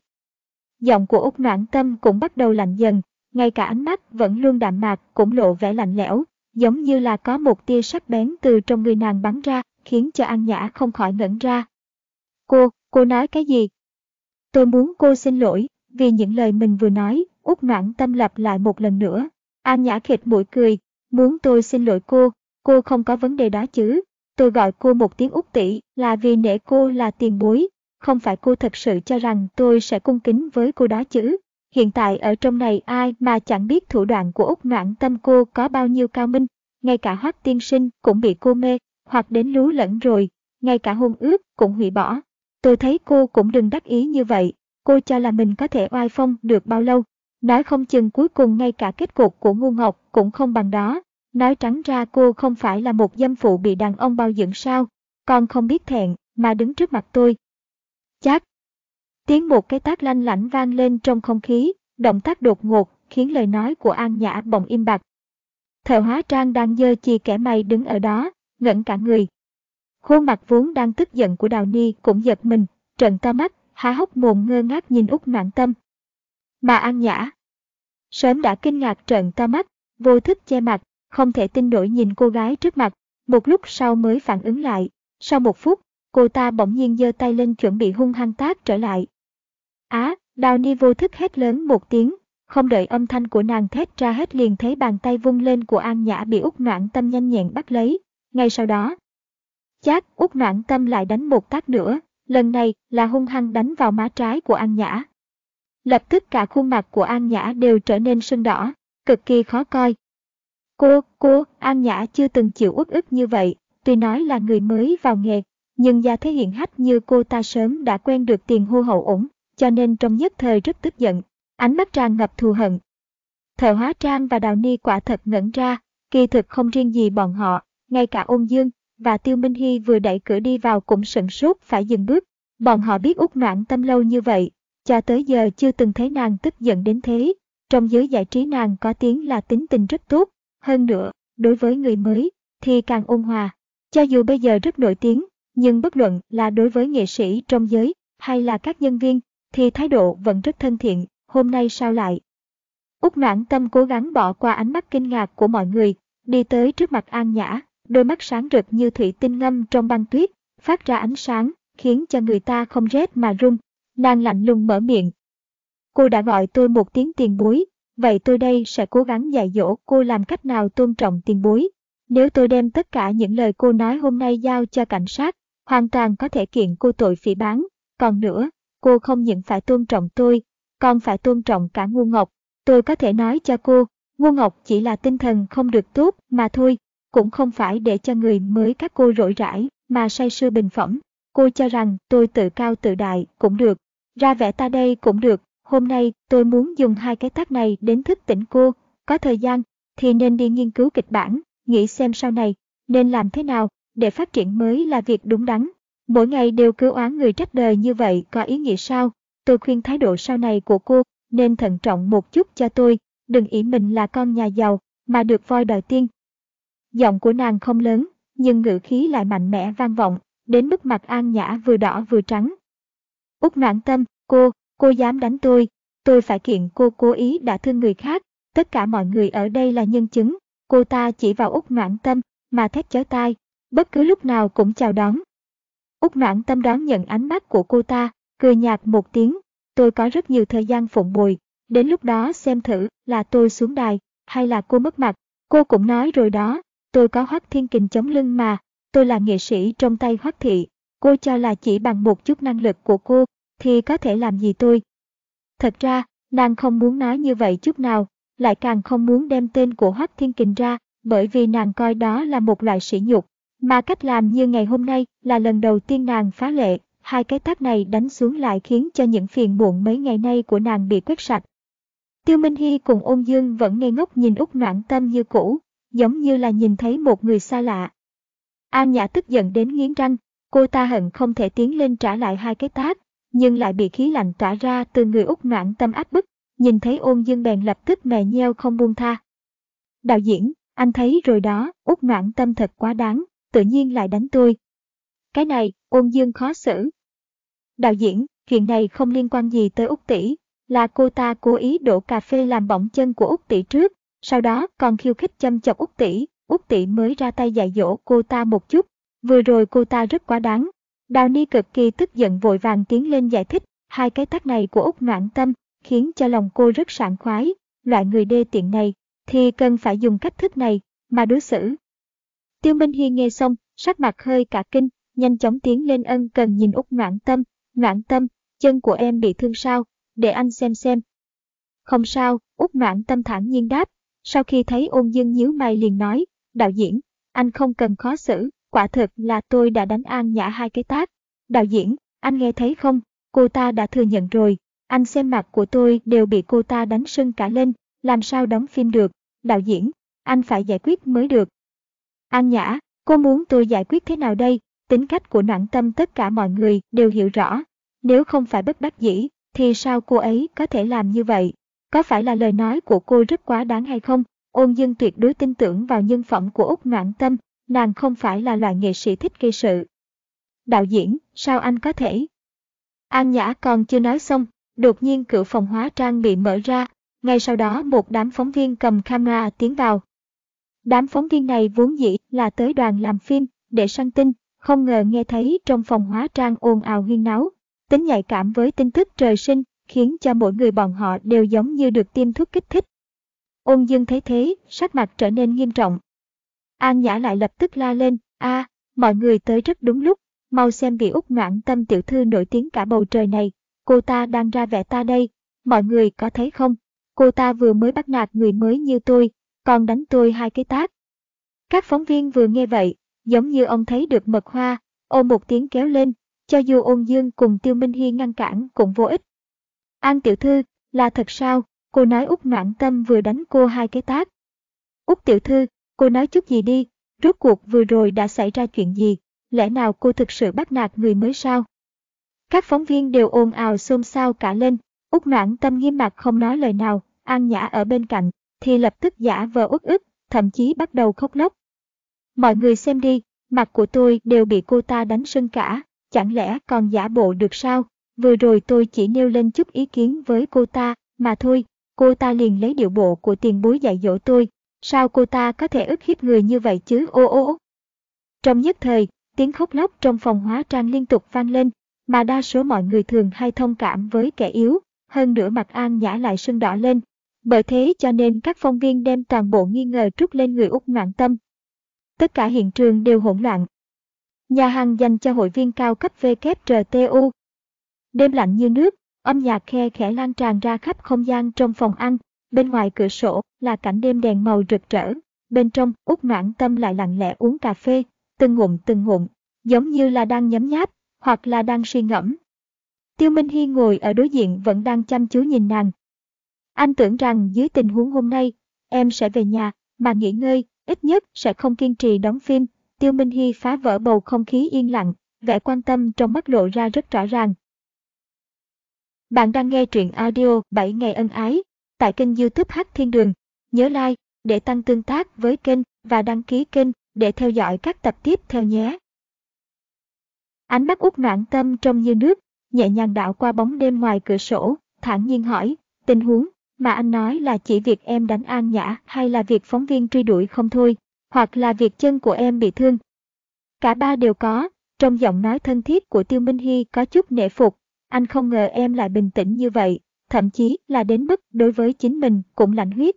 Giọng của Úc Noãn Tâm cũng bắt đầu lạnh dần, ngay cả ánh mắt vẫn luôn đạm mạc cũng lộ vẻ lạnh lẽo giống như là có một tia sắc bén từ trong người nàng bắn ra, khiến cho An Nhã không khỏi ngẩn ra. Cô, cô nói cái gì? Tôi muốn cô xin lỗi, vì những lời mình vừa nói, út noãn tâm lặp lại một lần nữa. An Nhã khịt mũi cười, muốn tôi xin lỗi cô, cô không có vấn đề đó chứ. Tôi gọi cô một tiếng út tỷ là vì nể cô là tiền bối, không phải cô thật sự cho rằng tôi sẽ cung kính với cô đó chứ. Hiện tại ở trong này ai mà chẳng biết thủ đoạn của Úc Noãn Tâm cô có bao nhiêu cao minh, ngay cả Hoắc tiên sinh cũng bị cô mê, hoặc đến lú lẫn rồi, ngay cả hôn ước cũng hủy bỏ. Tôi thấy cô cũng đừng đắc ý như vậy, cô cho là mình có thể oai phong được bao lâu. Nói không chừng cuối cùng ngay cả kết cục của ngu ngọc cũng không bằng đó. Nói trắng ra cô không phải là một dâm phụ bị đàn ông bao dưỡng sao, còn không biết thẹn mà đứng trước mặt tôi. Chát! Tiếng một cái tác lanh lảnh vang lên trong không khí, động tác đột ngột khiến lời nói của An Nhã bỗng im bặt. Thợ hóa trang đang dơ chì kẻ mày đứng ở đó, ngẩn cả người. Khuôn mặt vốn đang tức giận của Đào Ni cũng giật mình, trợn to mắt, há hốc mồm ngơ ngác nhìn út noạn tâm. mà An Nhã sớm đã kinh ngạc trợn to mắt, vô thức che mặt, không thể tin nổi nhìn cô gái trước mặt, một lúc sau mới phản ứng lại. Sau một phút, cô ta bỗng nhiên giơ tay lên chuẩn bị hung hăng tác trở lại. Á, Đào Ni vô thức hét lớn một tiếng, không đợi âm thanh của nàng thét ra hết liền thấy bàn tay vung lên của An Nhã bị út noãn tâm nhanh nhẹn bắt lấy. Ngay sau đó, chát út noãn tâm lại đánh một tác nữa, lần này là hung hăng đánh vào má trái của An Nhã. Lập tức cả khuôn mặt của An Nhã đều trở nên sưng đỏ, cực kỳ khó coi. Cô, cô, An Nhã chưa từng chịu uất ức như vậy, tuy nói là người mới vào nghề, nhưng gia thế hiện hách như cô ta sớm đã quen được tiền hô hậu ổn, cho nên trong nhất thời rất tức giận, ánh mắt tràn ngập thù hận. Thợ hóa trang và đào ni quả thật ngẩn ra, kỳ thực không riêng gì bọn họ, ngay cả ôn dương và tiêu minh hy vừa đẩy cửa đi vào cũng sửng sốt phải dừng bước. Bọn họ biết út noãn tâm lâu như vậy, cho tới giờ chưa từng thấy nàng tức giận đến thế. Trong giới giải trí nàng có tiếng là tính tình rất tốt, hơn nữa, đối với người mới, thì càng ôn hòa. Cho dù bây giờ rất nổi tiếng, nhưng bất luận là đối với nghệ sĩ trong giới hay là các nhân viên, thì thái độ vẫn rất thân thiện, hôm nay sao lại? Úc noãn tâm cố gắng bỏ qua ánh mắt kinh ngạc của mọi người, đi tới trước mặt An Nhã, đôi mắt sáng rực như thủy tinh ngâm trong băng tuyết, phát ra ánh sáng, khiến cho người ta không rét mà run. Nàng lạnh lùng mở miệng. Cô đã gọi tôi một tiếng tiền bối, vậy tôi đây sẽ cố gắng dạy dỗ cô làm cách nào tôn trọng tiền bối. Nếu tôi đem tất cả những lời cô nói hôm nay giao cho cảnh sát, hoàn toàn có thể kiện cô tội phỉ bán. Còn nữa, cô không những phải tôn trọng tôi, còn phải tôn trọng cả ngu ngọc. Tôi có thể nói cho cô, ngu ngọc chỉ là tinh thần không được tốt mà thôi, cũng không phải để cho người mới các cô rỗi rãi mà say sưa bình phẩm. Cô cho rằng tôi tự cao tự đại cũng được, ra vẻ ta đây cũng được, hôm nay tôi muốn dùng hai cái tác này đến thức tỉnh cô, có thời gian thì nên đi nghiên cứu kịch bản, nghĩ xem sau này nên làm thế nào để phát triển mới là việc đúng đắn. Mỗi ngày đều cứ oán người trách đời như vậy có ý nghĩa sao? Tôi khuyên thái độ sau này của cô nên thận trọng một chút cho tôi, đừng ý mình là con nhà giàu mà được voi đòi tiên. Giọng của nàng không lớn, nhưng ngữ khí lại mạnh mẽ vang vọng, đến mức mặt An Nhã vừa đỏ vừa trắng. Úc noãn tâm, cô, cô dám đánh tôi, tôi phải kiện cô cố ý đã thương người khác, tất cả mọi người ở đây là nhân chứng, cô ta chỉ vào Úc noãn tâm mà thét chói tai, bất cứ lúc nào cũng chào đón. Úc noãn tâm đón nhận ánh mắt của cô ta, cười nhạt một tiếng, tôi có rất nhiều thời gian phụng bồi, đến lúc đó xem thử là tôi xuống đài, hay là cô mất mặt, cô cũng nói rồi đó, tôi có hoắc thiên kình chống lưng mà, tôi là nghệ sĩ trong tay hoắc thị, cô cho là chỉ bằng một chút năng lực của cô, thì có thể làm gì tôi. Thật ra, nàng không muốn nói như vậy chút nào, lại càng không muốn đem tên của hoắc thiên kình ra, bởi vì nàng coi đó là một loại sỉ nhục, mà cách làm như ngày hôm nay là lần đầu tiên nàng phá lệ, hai cái tác này đánh xuống lại khiến cho những phiền muộn mấy ngày nay của nàng bị quét sạch. Tiêu Minh Hy cùng ôn dương vẫn ngây ngốc nhìn út noãn tâm như cũ, giống như là nhìn thấy một người xa lạ. An Nhã tức giận đến nghiến răng, cô ta hận không thể tiến lên trả lại hai cái tác, nhưng lại bị khí lạnh tỏa ra từ người út noãn tâm áp bức, nhìn thấy ôn dương bèn lập tức mè nheo không buông tha. Đạo diễn, anh thấy rồi đó, út noãn tâm thật quá đáng, tự nhiên lại đánh tôi. Cái này, ôn dương khó xử. Đạo diễn, chuyện này không liên quan gì tới Úc tỷ, là cô ta cố ý đổ cà phê làm bỏng chân của Úc tỷ trước, sau đó còn khiêu khích châm chọc Úc tỷ, Úc tỷ mới ra tay dạy dỗ cô ta một chút, vừa rồi cô ta rất quá đáng. Đào Ni cực kỳ tức giận vội vàng tiến lên giải thích, hai cái tác này của Úc noãn tâm, khiến cho lòng cô rất sảng khoái, loại người đê tiện này, thì cần phải dùng cách thức này, mà đối xử. Tiêu Minh Hiên nghe xong, sắc mặt hơi cả kinh, nhanh chóng tiến lên ân cần nhìn Úc Noãn Tâm, Noãn Tâm, chân của em bị thương sao, để anh xem xem. Không sao, Úc Noãn Tâm thản nhiên đáp, sau khi thấy ôn dương nhíu mày liền nói, đạo diễn, anh không cần khó xử, quả thực là tôi đã đánh An Nhã hai cái tác. Đạo diễn, anh nghe thấy không, cô ta đã thừa nhận rồi, anh xem mặt của tôi đều bị cô ta đánh sưng cả lên, làm sao đóng phim được, đạo diễn, anh phải giải quyết mới được. An Nhã, cô muốn tôi giải quyết thế nào đây, tính cách của noãn tâm tất cả mọi người đều hiểu rõ, nếu không phải bất đắc dĩ, thì sao cô ấy có thể làm như vậy? Có phải là lời nói của cô rất quá đáng hay không? Ôn dân tuyệt đối tin tưởng vào nhân phẩm của Úc Noãn Tâm, nàng không phải là loại nghệ sĩ thích gây sự. Đạo diễn, sao anh có thể? An Nhã còn chưa nói xong, đột nhiên cửa phòng hóa trang bị mở ra, ngay sau đó một đám phóng viên cầm camera tiến vào. Đám phóng viên này vốn dĩ là tới đoàn làm phim, để săn tin, không ngờ nghe thấy trong phòng hóa trang ồn ào huyên náo. Tính nhạy cảm với tin tức trời sinh, khiến cho mỗi người bọn họ đều giống như được tiêm thuốc kích thích. Ôn dương thấy thế, sắc mặt trở nên nghiêm trọng. An Nhã lại lập tức la lên, a, mọi người tới rất đúng lúc, mau xem vị út ngoãn tâm tiểu thư nổi tiếng cả bầu trời này, cô ta đang ra vẻ ta đây, mọi người có thấy không? Cô ta vừa mới bắt nạt người mới như tôi, còn đánh tôi hai cái tác. Các phóng viên vừa nghe vậy, giống như ông thấy được mật hoa, ôm một tiếng kéo lên, cho dù ôn dương cùng tiêu minh hy ngăn cản cũng vô ích. An tiểu thư, là thật sao, cô nói út noãn tâm vừa đánh cô hai cái tác. Út tiểu thư, cô nói chút gì đi, rốt cuộc vừa rồi đã xảy ra chuyện gì, lẽ nào cô thực sự bắt nạt người mới sao? Các phóng viên đều ồn ào xôn xao cả lên, út noãn tâm nghiêm mặt không nói lời nào, an nhã ở bên cạnh, thì lập tức giả vờ uất ức, thậm chí bắt đầu khóc lóc. Mọi người xem đi, mặt của tôi đều bị cô ta đánh sưng cả, chẳng lẽ còn giả bộ được sao? Vừa rồi tôi chỉ nêu lên chút ý kiến với cô ta, mà thôi, cô ta liền lấy điệu bộ của tiền bối dạy dỗ tôi. Sao cô ta có thể ức hiếp người như vậy chứ ô ô? Trong nhất thời, tiếng khóc lóc trong phòng hóa trang liên tục vang lên, mà đa số mọi người thường hay thông cảm với kẻ yếu, hơn nữa mặt An Nhã lại sưng đỏ lên. Bởi thế cho nên các phong viên đem toàn bộ nghi ngờ trút lên người Úc Ngoạn Tâm. Tất cả hiện trường đều hỗn loạn. Nhà hàng dành cho hội viên cao cấp WRTU. Đêm lạnh như nước, âm nhạc khe khẽ lan tràn ra khắp không gian trong phòng ăn, bên ngoài cửa sổ là cảnh đêm đèn màu rực rỡ, bên trong út Noãn Tâm lại lặng lẽ uống cà phê, từng ngụm từng ngụm, giống như là đang nhấm nháp, hoặc là đang suy ngẫm. Tiêu Minh Hy ngồi ở đối diện vẫn đang chăm chú nhìn nàng. Anh tưởng rằng dưới tình huống hôm nay, em sẽ về nhà, mà nghỉ ngơi, ít nhất sẽ không kiên trì đóng phim. Tiêu Minh Hy phá vỡ bầu không khí yên lặng, vẻ quan tâm trong mắt lộ ra rất rõ ràng. Bạn đang nghe truyện audio 7 ngày ân ái tại kênh youtube Hát Thiên Đường. Nhớ like để tăng tương tác với kênh và đăng ký kênh để theo dõi các tập tiếp theo nhé. Ánh mắt út noạn tâm trong như nước, nhẹ nhàng đảo qua bóng đêm ngoài cửa sổ, thản nhiên hỏi, tình huống mà anh nói là chỉ việc em đánh An Nhã hay là việc phóng viên truy đuổi không thôi, hoặc là việc chân của em bị thương. Cả ba đều có, trong giọng nói thân thiết của Tiêu Minh Hy có chút nể phục, anh không ngờ em lại bình tĩnh như vậy, thậm chí là đến mức đối với chính mình cũng lạnh huyết.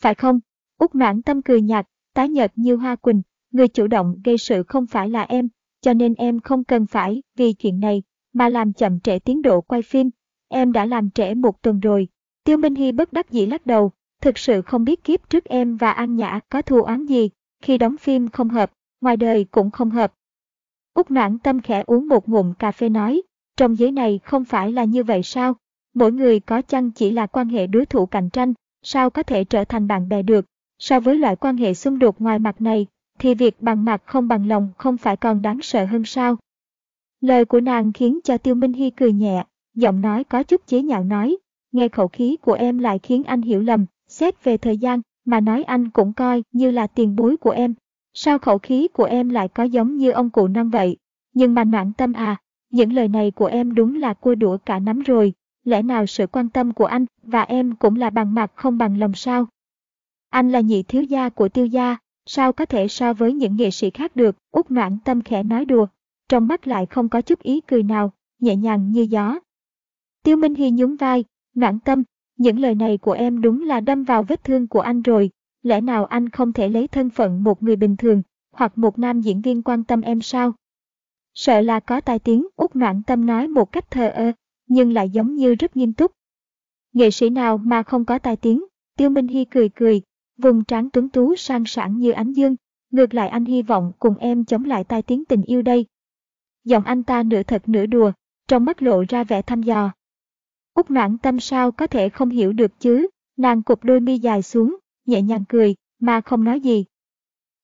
Phải không? Úc noãn tâm cười nhạt, tái nhợt như hoa quỳnh, người chủ động gây sự không phải là em, cho nên em không cần phải vì chuyện này mà làm chậm trễ tiến độ quay phim. Em đã làm trễ một tuần rồi. Tiêu Minh Hy bất đắc dĩ lắc đầu, thực sự không biết kiếp trước em và An Nhã có thù oán gì, khi đóng phim không hợp, ngoài đời cũng không hợp. Úc noãn tâm khẽ uống một ngụm cà phê nói, trong giới này không phải là như vậy sao? Mỗi người có chăng chỉ là quan hệ đối thủ cạnh tranh, sao có thể trở thành bạn bè được? So với loại quan hệ xung đột ngoài mặt này, thì việc bằng mặt không bằng lòng không phải còn đáng sợ hơn sao? Lời của nàng khiến cho Tiêu Minh Hy cười nhẹ, giọng nói có chút chế nhạo nói, nghe khẩu khí của em lại khiến anh hiểu lầm, xét về thời gian, mà nói anh cũng coi như là tiền bối của em. Sao khẩu khí của em lại có giống như ông cụ năm vậy? Nhưng mà noạn tâm à, những lời này của em đúng là cua đũa cả nắm rồi, lẽ nào sự quan tâm của anh và em cũng là bằng mặt không bằng lòng sao? Anh là nhị thiếu gia của tiêu gia, sao có thể so với những nghệ sĩ khác được, út noãn tâm khẽ nói đùa, trong mắt lại không có chút ý cười nào, nhẹ nhàng như gió. Tiêu Minh Hy nhún vai, noãn tâm, những lời này của em đúng là đâm vào vết thương của anh rồi, lẽ nào anh không thể lấy thân phận một người bình thường, hoặc một nam diễn viên quan tâm em sao? Sợ là có tai tiếng, Út Noãn Tâm nói một cách thờ ơ, nhưng lại giống như rất nghiêm túc. Nghệ sĩ nào mà không có tai tiếng, Tiêu Minh Hy cười cười, vùng trán tuấn tú sang sảng như ánh dương, ngược lại anh hy vọng cùng em chống lại tai tiếng tình yêu đây. Giọng anh ta nửa thật nửa đùa, trong mắt lộ ra vẻ thăm dò. Úc noãn tâm sao có thể không hiểu được chứ, nàng cụp đôi mi dài xuống, nhẹ nhàng cười, mà không nói gì.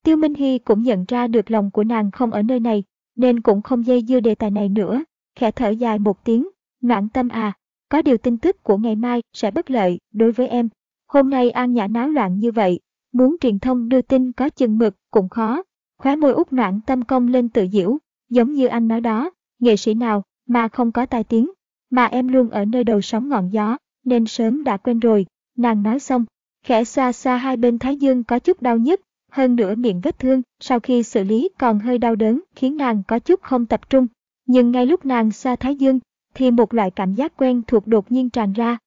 Tiêu Minh Hy cũng nhận ra được lòng của nàng không ở nơi này, nên cũng không dây dưa đề tài này nữa, khẽ thở dài một tiếng, noãn tâm à, có điều tin tức của ngày mai sẽ bất lợi đối với em. Hôm nay An Nhã náo loạn như vậy, muốn truyền thông đưa tin có chừng mực cũng khó. Khóe môi út noãn tâm công lên tự diễu, giống như anh nói đó, nghệ sĩ nào mà không có tai tiếng, mà em luôn ở nơi đầu sóng ngọn gió, nên sớm đã quên rồi, nàng nói xong, khẽ xoa xoa hai bên thái dương có chút đau nhức, hơn nữa miệng vết thương sau khi xử lý còn hơi đau đớn khiến nàng có chút không tập trung. Nhưng ngay lúc nàng xoa thái dương, thì một loại cảm giác quen thuộc đột nhiên tràn ra.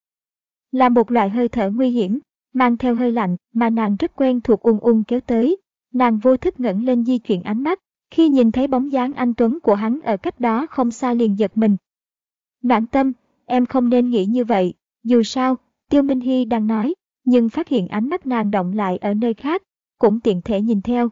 Là một loại hơi thở nguy hiểm, mang theo hơi lạnh mà nàng rất quen thuộc ung ung kéo tới. Nàng vô thức ngẩng lên di chuyển ánh mắt, khi nhìn thấy bóng dáng anh Tuấn của hắn ở cách đó không xa liền giật mình. Noãn tâm, em không nên nghĩ như vậy, dù sao, Tiêu Minh Hy đang nói, nhưng phát hiện ánh mắt nàng động lại ở nơi khác, cũng tiện thể nhìn theo.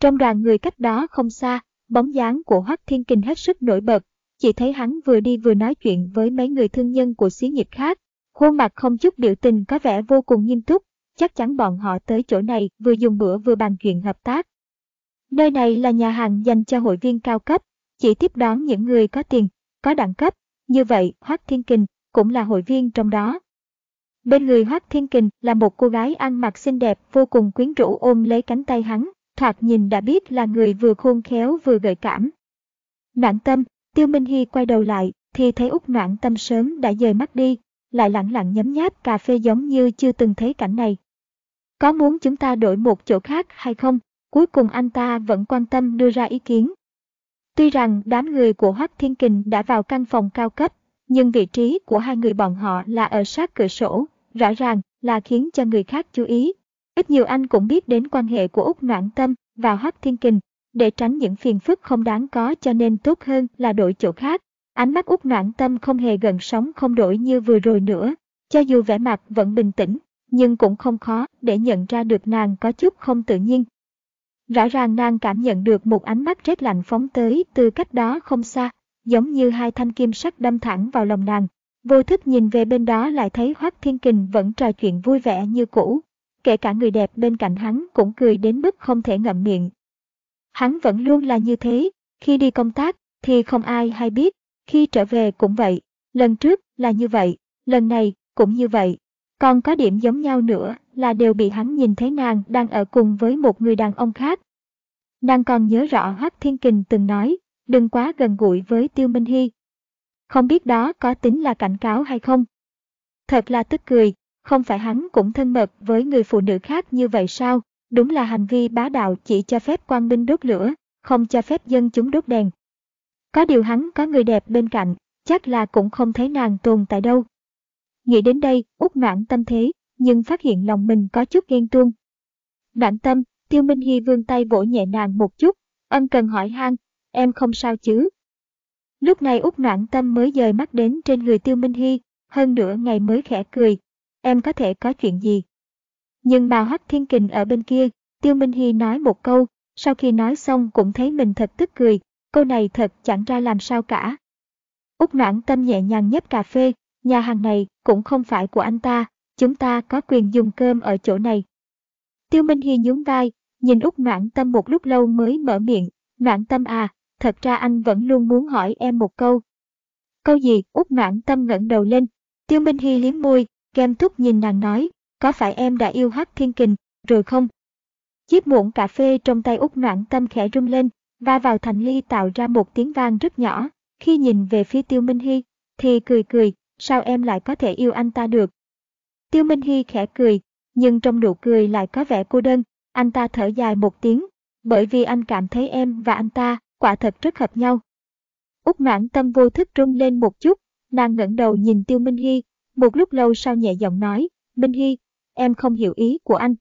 Trong đoàn người cách đó không xa, bóng dáng của Hoắc Thiên Kình hết sức nổi bật, chỉ thấy hắn vừa đi vừa nói chuyện với mấy người thương nhân của xí nghiệp khác, khuôn mặt không chút biểu tình có vẻ vô cùng nghiêm túc, chắc chắn bọn họ tới chỗ này vừa dùng bữa vừa bàn chuyện hợp tác. Nơi này là nhà hàng dành cho hội viên cao cấp, chỉ tiếp đón những người có tiền, có đẳng cấp, như vậy Hoắc Thiên Kình cũng là hội viên trong đó. Bên người Hoắc Thiên Kình là một cô gái ăn mặc xinh đẹp vô cùng quyến rũ ôm lấy cánh tay hắn, thoạt nhìn đã biết là người vừa khôn khéo vừa gợi cảm. Noãn tâm, Tiêu Minh Hy quay đầu lại, thì thấy Úc Noãn tâm sớm đã dời mắt đi, lại lặng lặng nhấm nháp cà phê giống như chưa từng thấy cảnh này. Có muốn chúng ta đổi một chỗ khác hay không? Cuối cùng anh ta vẫn quan tâm đưa ra ý kiến. Tuy rằng đám người của Hoắc Thiên Kình đã vào căn phòng cao cấp, nhưng vị trí của hai người bọn họ là ở sát cửa sổ, rõ ràng là khiến cho người khác chú ý. Ít nhiều anh cũng biết đến quan hệ của Úc Noãn Tâm và Hoắc Thiên Kình, để tránh những phiền phức không đáng có cho nên tốt hơn là đổi chỗ khác. Ánh mắt Úc Noãn Tâm không hề gần sóng không đổi như vừa rồi nữa, cho dù vẻ mặt vẫn bình tĩnh, nhưng cũng không khó để nhận ra được nàng có chút không tự nhiên. Rõ ràng nàng cảm nhận được một ánh mắt rét lạnh phóng tới từ cách đó không xa, giống như hai thanh kim sắc đâm thẳng vào lòng nàng. Vô thức nhìn về bên đó lại thấy Hoắc Thiên Kình vẫn trò chuyện vui vẻ như cũ. Kể cả người đẹp bên cạnh hắn cũng cười đến mức không thể ngậm miệng. Hắn vẫn luôn là như thế, khi đi công tác thì không ai hay biết, khi trở về cũng vậy, lần trước là như vậy, lần này cũng như vậy. Còn có điểm giống nhau nữa là đều bị hắn nhìn thấy nàng đang ở cùng với một người đàn ông khác. Nàng còn nhớ rõ Hắc Thiên Kình từng nói, đừng quá gần gũi với Tiêu Minh Hy. Không biết đó có tính là cảnh cáo hay không? Thật là tức cười, không phải hắn cũng thân mật với người phụ nữ khác như vậy sao? Đúng là hành vi bá đạo chỉ cho phép quan binh đốt lửa, không cho phép dân chúng đốt đèn. Có điều hắn có người đẹp bên cạnh, chắc là cũng không thấy nàng tồn tại đâu. Nghĩ đến đây, út noãn tâm thế, nhưng phát hiện lòng mình có chút ghen tuông. Noãn tâm, Tiêu Minh Hy vươn tay vỗ nhẹ nàng một chút, ân cần hỏi han, em không sao chứ? Lúc này út noãn tâm mới dời mắt đến trên người Tiêu Minh Hy, hơn nửa ngày mới khẽ cười, em có thể có chuyện gì? Nhưng bà hắc Thiên Kình ở bên kia, Tiêu Minh Hy nói một câu, sau khi nói xong cũng thấy mình thật tức cười, câu này thật chẳng ra làm sao cả. Úc noãn tâm nhẹ nhàng nhấp cà phê, nhà hàng này cũng không phải của anh ta, chúng ta có quyền dùng cơm ở chỗ này. Tiêu Minh Hy nhún vai, nhìn Úc noãn tâm một lúc lâu mới mở miệng, noãn tâm à, thật ra anh vẫn luôn muốn hỏi em một câu. Câu gì? Úc noãn tâm ngẩng đầu lên, Tiêu Minh Hy liếm môi, kem túc nhìn nàng nói, có phải em đã yêu Hắc Thiên Kình, rồi không? Chiếc muỗng cà phê trong tay Úc noãn tâm khẽ rung lên, va vào thành ly tạo ra một tiếng vang rất nhỏ. Khi nhìn về phía Tiêu Minh Hy, thì cười cười, sao em lại có thể yêu anh ta được? Tiêu Minh Hy khẽ cười, nhưng trong nụ cười lại có vẻ cô đơn, anh ta thở dài một tiếng, bởi vì anh cảm thấy em và anh ta quả thật rất hợp nhau. Úc mãn tâm vô thức rung lên một chút, nàng ngẩng đầu nhìn Tiêu Minh Hy, một lúc lâu sau nhẹ giọng nói, Minh Hy, em không hiểu ý của anh.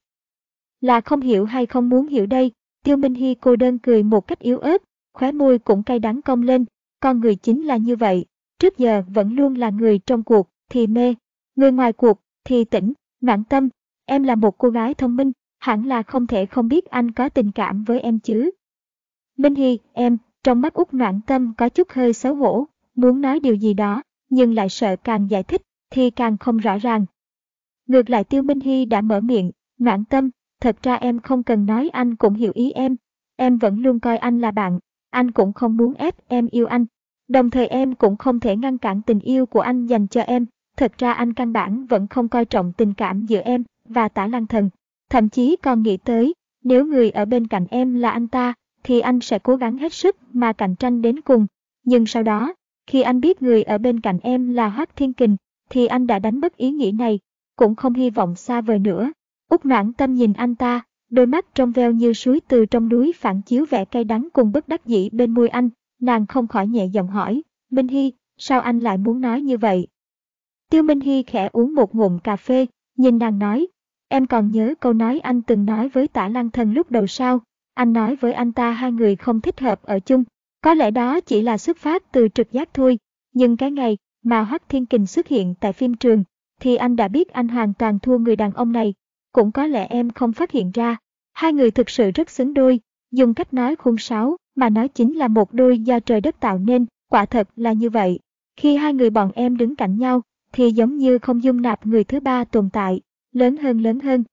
Là không hiểu hay không muốn hiểu đây, Tiêu Minh Hy cô đơn cười một cách yếu ớt, khóe môi cũng cay đắng cong lên, con người chính là như vậy, trước giờ vẫn luôn là người trong cuộc, thì mê, người ngoài cuộc, thì tỉnh, mãn tâm, em là một cô gái thông minh, hẳn là không thể không biết anh có tình cảm với em chứ. Minh Hy, em, trong mắt út noãn tâm có chút hơi xấu hổ, muốn nói điều gì đó, nhưng lại sợ càng giải thích, thì càng không rõ ràng. Ngược lại Tiêu Minh Hy đã mở miệng, noãn tâm, thật ra em không cần nói anh cũng hiểu ý em, em vẫn luôn coi anh là bạn, anh cũng không muốn ép em yêu anh. Đồng thời em cũng không thể ngăn cản tình yêu của anh dành cho em, thật ra anh căn bản vẫn không coi trọng tình cảm giữa em và tả lăng thần. Thậm chí còn nghĩ tới, nếu người ở bên cạnh em là anh ta, thì anh sẽ cố gắng hết sức mà cạnh tranh đến cùng. Nhưng sau đó, khi anh biết người ở bên cạnh em là Hoác Thiên Kình, thì anh đã đánh mất ý nghĩ này, cũng không hy vọng xa vời nữa. Úc noãn tâm nhìn anh ta, đôi mắt trong veo như suối từ trong núi phản chiếu vẻ cay đắng cùng bất đắc dĩ bên môi anh, nàng không khỏi nhẹ giọng hỏi, Minh Hy, sao anh lại muốn nói như vậy? Tiêu Minh Hy khẽ uống một ngụm cà phê, nhìn nàng nói, em còn nhớ câu nói anh từng nói với tả lăng thần lúc đầu sao? Anh nói với anh ta hai người không thích hợp ở chung, có lẽ đó chỉ là xuất phát từ trực giác thôi, nhưng cái ngày mà Hoắc Thiên Kình xuất hiện tại phim trường, thì anh đã biết anh hoàn toàn thua người đàn ông này. Cũng có lẽ em không phát hiện ra, hai người thực sự rất xứng đôi, dùng cách nói khuôn sáo mà nói chính là một đôi do trời đất tạo nên, quả thật là như vậy. Khi hai người bọn em đứng cạnh nhau, thì giống như không dung nạp người thứ ba tồn tại, lớn hơn lớn hơn.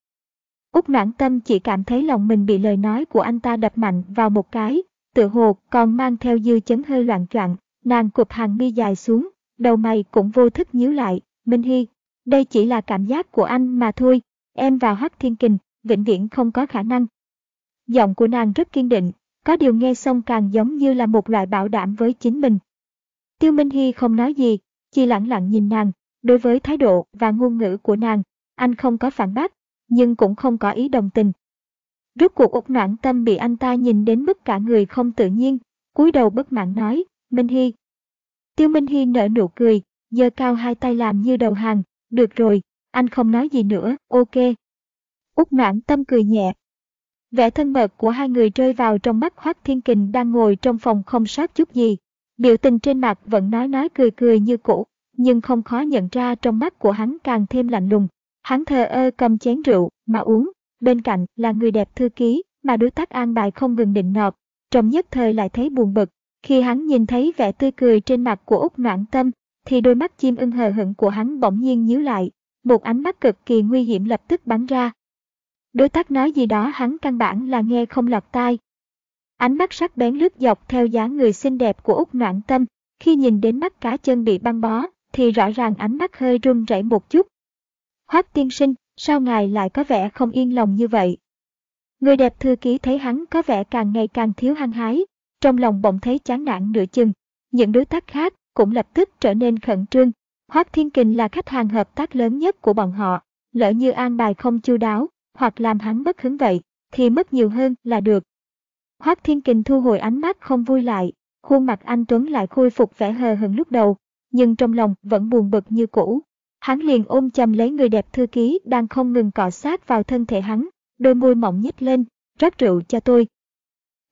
Úc noãn tâm chỉ cảm thấy lòng mình bị lời nói của anh ta đập mạnh vào một cái, tự hồ còn mang theo dư chấn hơi loạn choạng, nàng cụp hàng mi dài xuống, đầu mày cũng vô thức nhíu lại, Minh Hy, đây chỉ là cảm giác của anh mà thôi, em vào Hắc Thiên Kình, vĩnh viễn không có khả năng. Giọng của nàng rất kiên định, có điều nghe xong càng giống như là một loại bảo đảm với chính mình. Tiêu Minh Hy không nói gì, chỉ lặng lặng nhìn nàng, đối với thái độ và ngôn ngữ của nàng, anh không có phản bác, nhưng cũng không có ý đồng tình. Rốt cuộc ục noạn tâm bị anh ta nhìn đến mức cả người không tự nhiên, cúi đầu bất mãn nói, Minh Hy. Tiêu Minh Hy nở nụ cười, giơ cao hai tay làm như đầu hàng, được rồi, anh không nói gì nữa, ok. Út noãn tâm cười nhẹ. Vẻ thân mật của hai người rơi vào trong mắt Hoác Thiên Kình đang ngồi trong phòng không sót chút gì. Biểu tình trên mặt vẫn nói nói cười cười như cũ, nhưng không khó nhận ra trong mắt của hắn càng thêm lạnh lùng. Hắn thờ ơ cầm chén rượu mà uống, bên cạnh là người đẹp thư ký mà đối tác an bài không ngừng định nọt. Trong nhất thời lại thấy buồn bực, khi hắn nhìn thấy vẻ tươi cười trên mặt của Úc Noãn Tâm, thì đôi mắt chim ưng hờ hững của hắn bỗng nhiên nhíu lại, một ánh mắt cực kỳ nguy hiểm lập tức bắn ra. Đối tác nói gì đó hắn căn bản là nghe không lọt tai. Ánh mắt sắc bén lướt dọc theo dáng người xinh đẹp của Úc Noãn Tâm, khi nhìn đến mắt cá chân bị băng bó, thì rõ ràng ánh mắt hơi run rẩy một chút. Hoác tiên sinh, sao ngài lại có vẻ không yên lòng như vậy? Người đẹp thư ký thấy hắn có vẻ càng ngày càng thiếu hăng hái, trong lòng bỗng thấy chán nản nửa chừng. Những đối tác khác cũng lập tức trở nên khẩn trương. Hoác Thiên Kình là khách hàng hợp tác lớn nhất của bọn họ. Lỡ như an bài không chu đáo, hoặc làm hắn bất hứng vậy, thì mất nhiều hơn là được. Hoác Thiên Kình thu hồi ánh mắt không vui lại, khuôn mặt anh Tuấn lại khôi phục vẻ hờ hững lúc đầu, nhưng trong lòng vẫn buồn bực như cũ. Hắn liền ôm chầm lấy người đẹp thư ký đang không ngừng cọ sát vào thân thể hắn, đôi môi mỏng nhích lên, rót rượu cho tôi.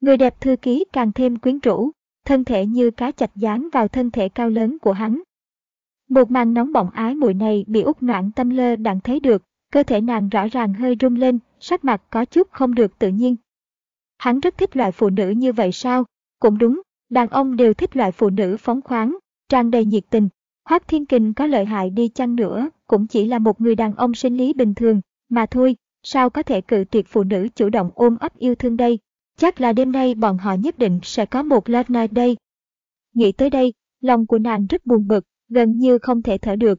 Người đẹp thư ký càng thêm quyến rũ, thân thể như cá chạch dán vào thân thể cao lớn của hắn. Một màn nóng bỏng ái mùi này bị út noạn tâm lơ đặng thấy được, cơ thể nàng rõ ràng hơi rung lên, sắc mặt có chút không được tự nhiên. Hắn rất thích loại phụ nữ như vậy sao? Cũng đúng, đàn ông đều thích loại phụ nữ phóng khoáng, tràn đầy nhiệt tình. Hoác Thiên Kình có lợi hại đi chăng nữa, cũng chỉ là một người đàn ông sinh lý bình thường, mà thôi, sao có thể cự tuyệt phụ nữ chủ động ôm ấp yêu thương đây. Chắc là đêm nay bọn họ nhất định sẽ có một love night đây. Nghĩ tới đây, lòng của nàng rất buồn bực, gần như không thể thở được.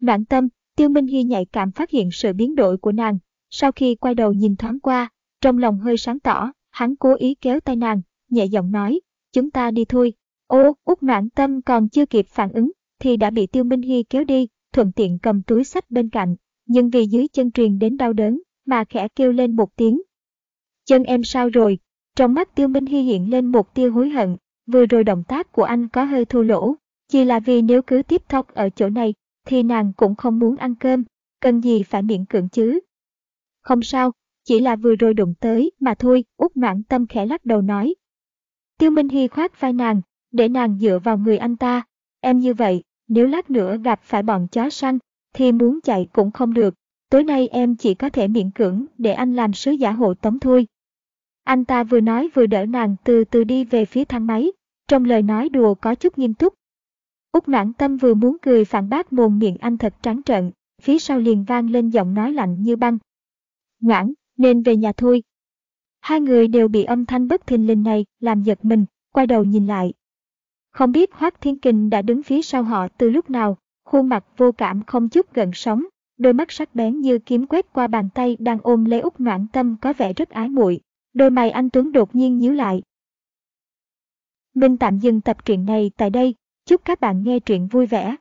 Noãn tâm, Tiêu Minh Hy nhạy cảm phát hiện sự biến đổi của nàng. Sau khi quay đầu nhìn thoáng qua, trong lòng hơi sáng tỏ, hắn cố ý kéo tay nàng, nhẹ giọng nói, chúng ta đi thôi. Ô, út noãn tâm còn chưa kịp phản ứng, thì đã bị Tiêu Minh Hy kéo đi, thuận tiện cầm túi sách bên cạnh, nhưng vì dưới chân truyền đến đau đớn, mà khẽ kêu lên một tiếng. Chân em sao rồi? Trong mắt Tiêu Minh Hy hiện lên một tia hối hận, vừa rồi động tác của anh có hơi thua lỗ, chỉ là vì nếu cứ tiếp tục ở chỗ này, thì nàng cũng không muốn ăn cơm, cần gì phải miễn cưỡng chứ. Không sao, chỉ là vừa rồi đụng tới mà thôi, út noãn tâm khẽ lắc đầu nói. Tiêu Minh Hy khoát vai nàng, để nàng dựa vào người anh ta. Em như vậy, nếu lát nữa gặp phải bọn chó săn, thì muốn chạy cũng không được. Tối nay em chỉ có thể miễn cưỡng để anh làm sứ giả hộ tống thôi. Anh ta vừa nói vừa đỡ nàng từ từ đi về phía thang máy, trong lời nói đùa có chút nghiêm túc. Úc noãn tâm vừa muốn cười phản bác mồm miệng anh thật trắng trợn, phía sau liền vang lên giọng nói lạnh như băng. Noãn, nên về nhà thôi. Hai người đều bị âm thanh bất thình lình này làm giật mình, quay đầu nhìn lại. Không biết Hoác Thiên Kình đã đứng phía sau họ từ lúc nào, khuôn mặt vô cảm không chút gần sóng, đôi mắt sắc bén như kiếm quét qua bàn tay đang ôm lấy úc noãn tâm có vẻ rất ái muội. Đôi mày anh Tuấn đột nhiên nhíu lại. Mình tạm dừng tập truyện này tại đây, chúc các bạn nghe truyện vui vẻ.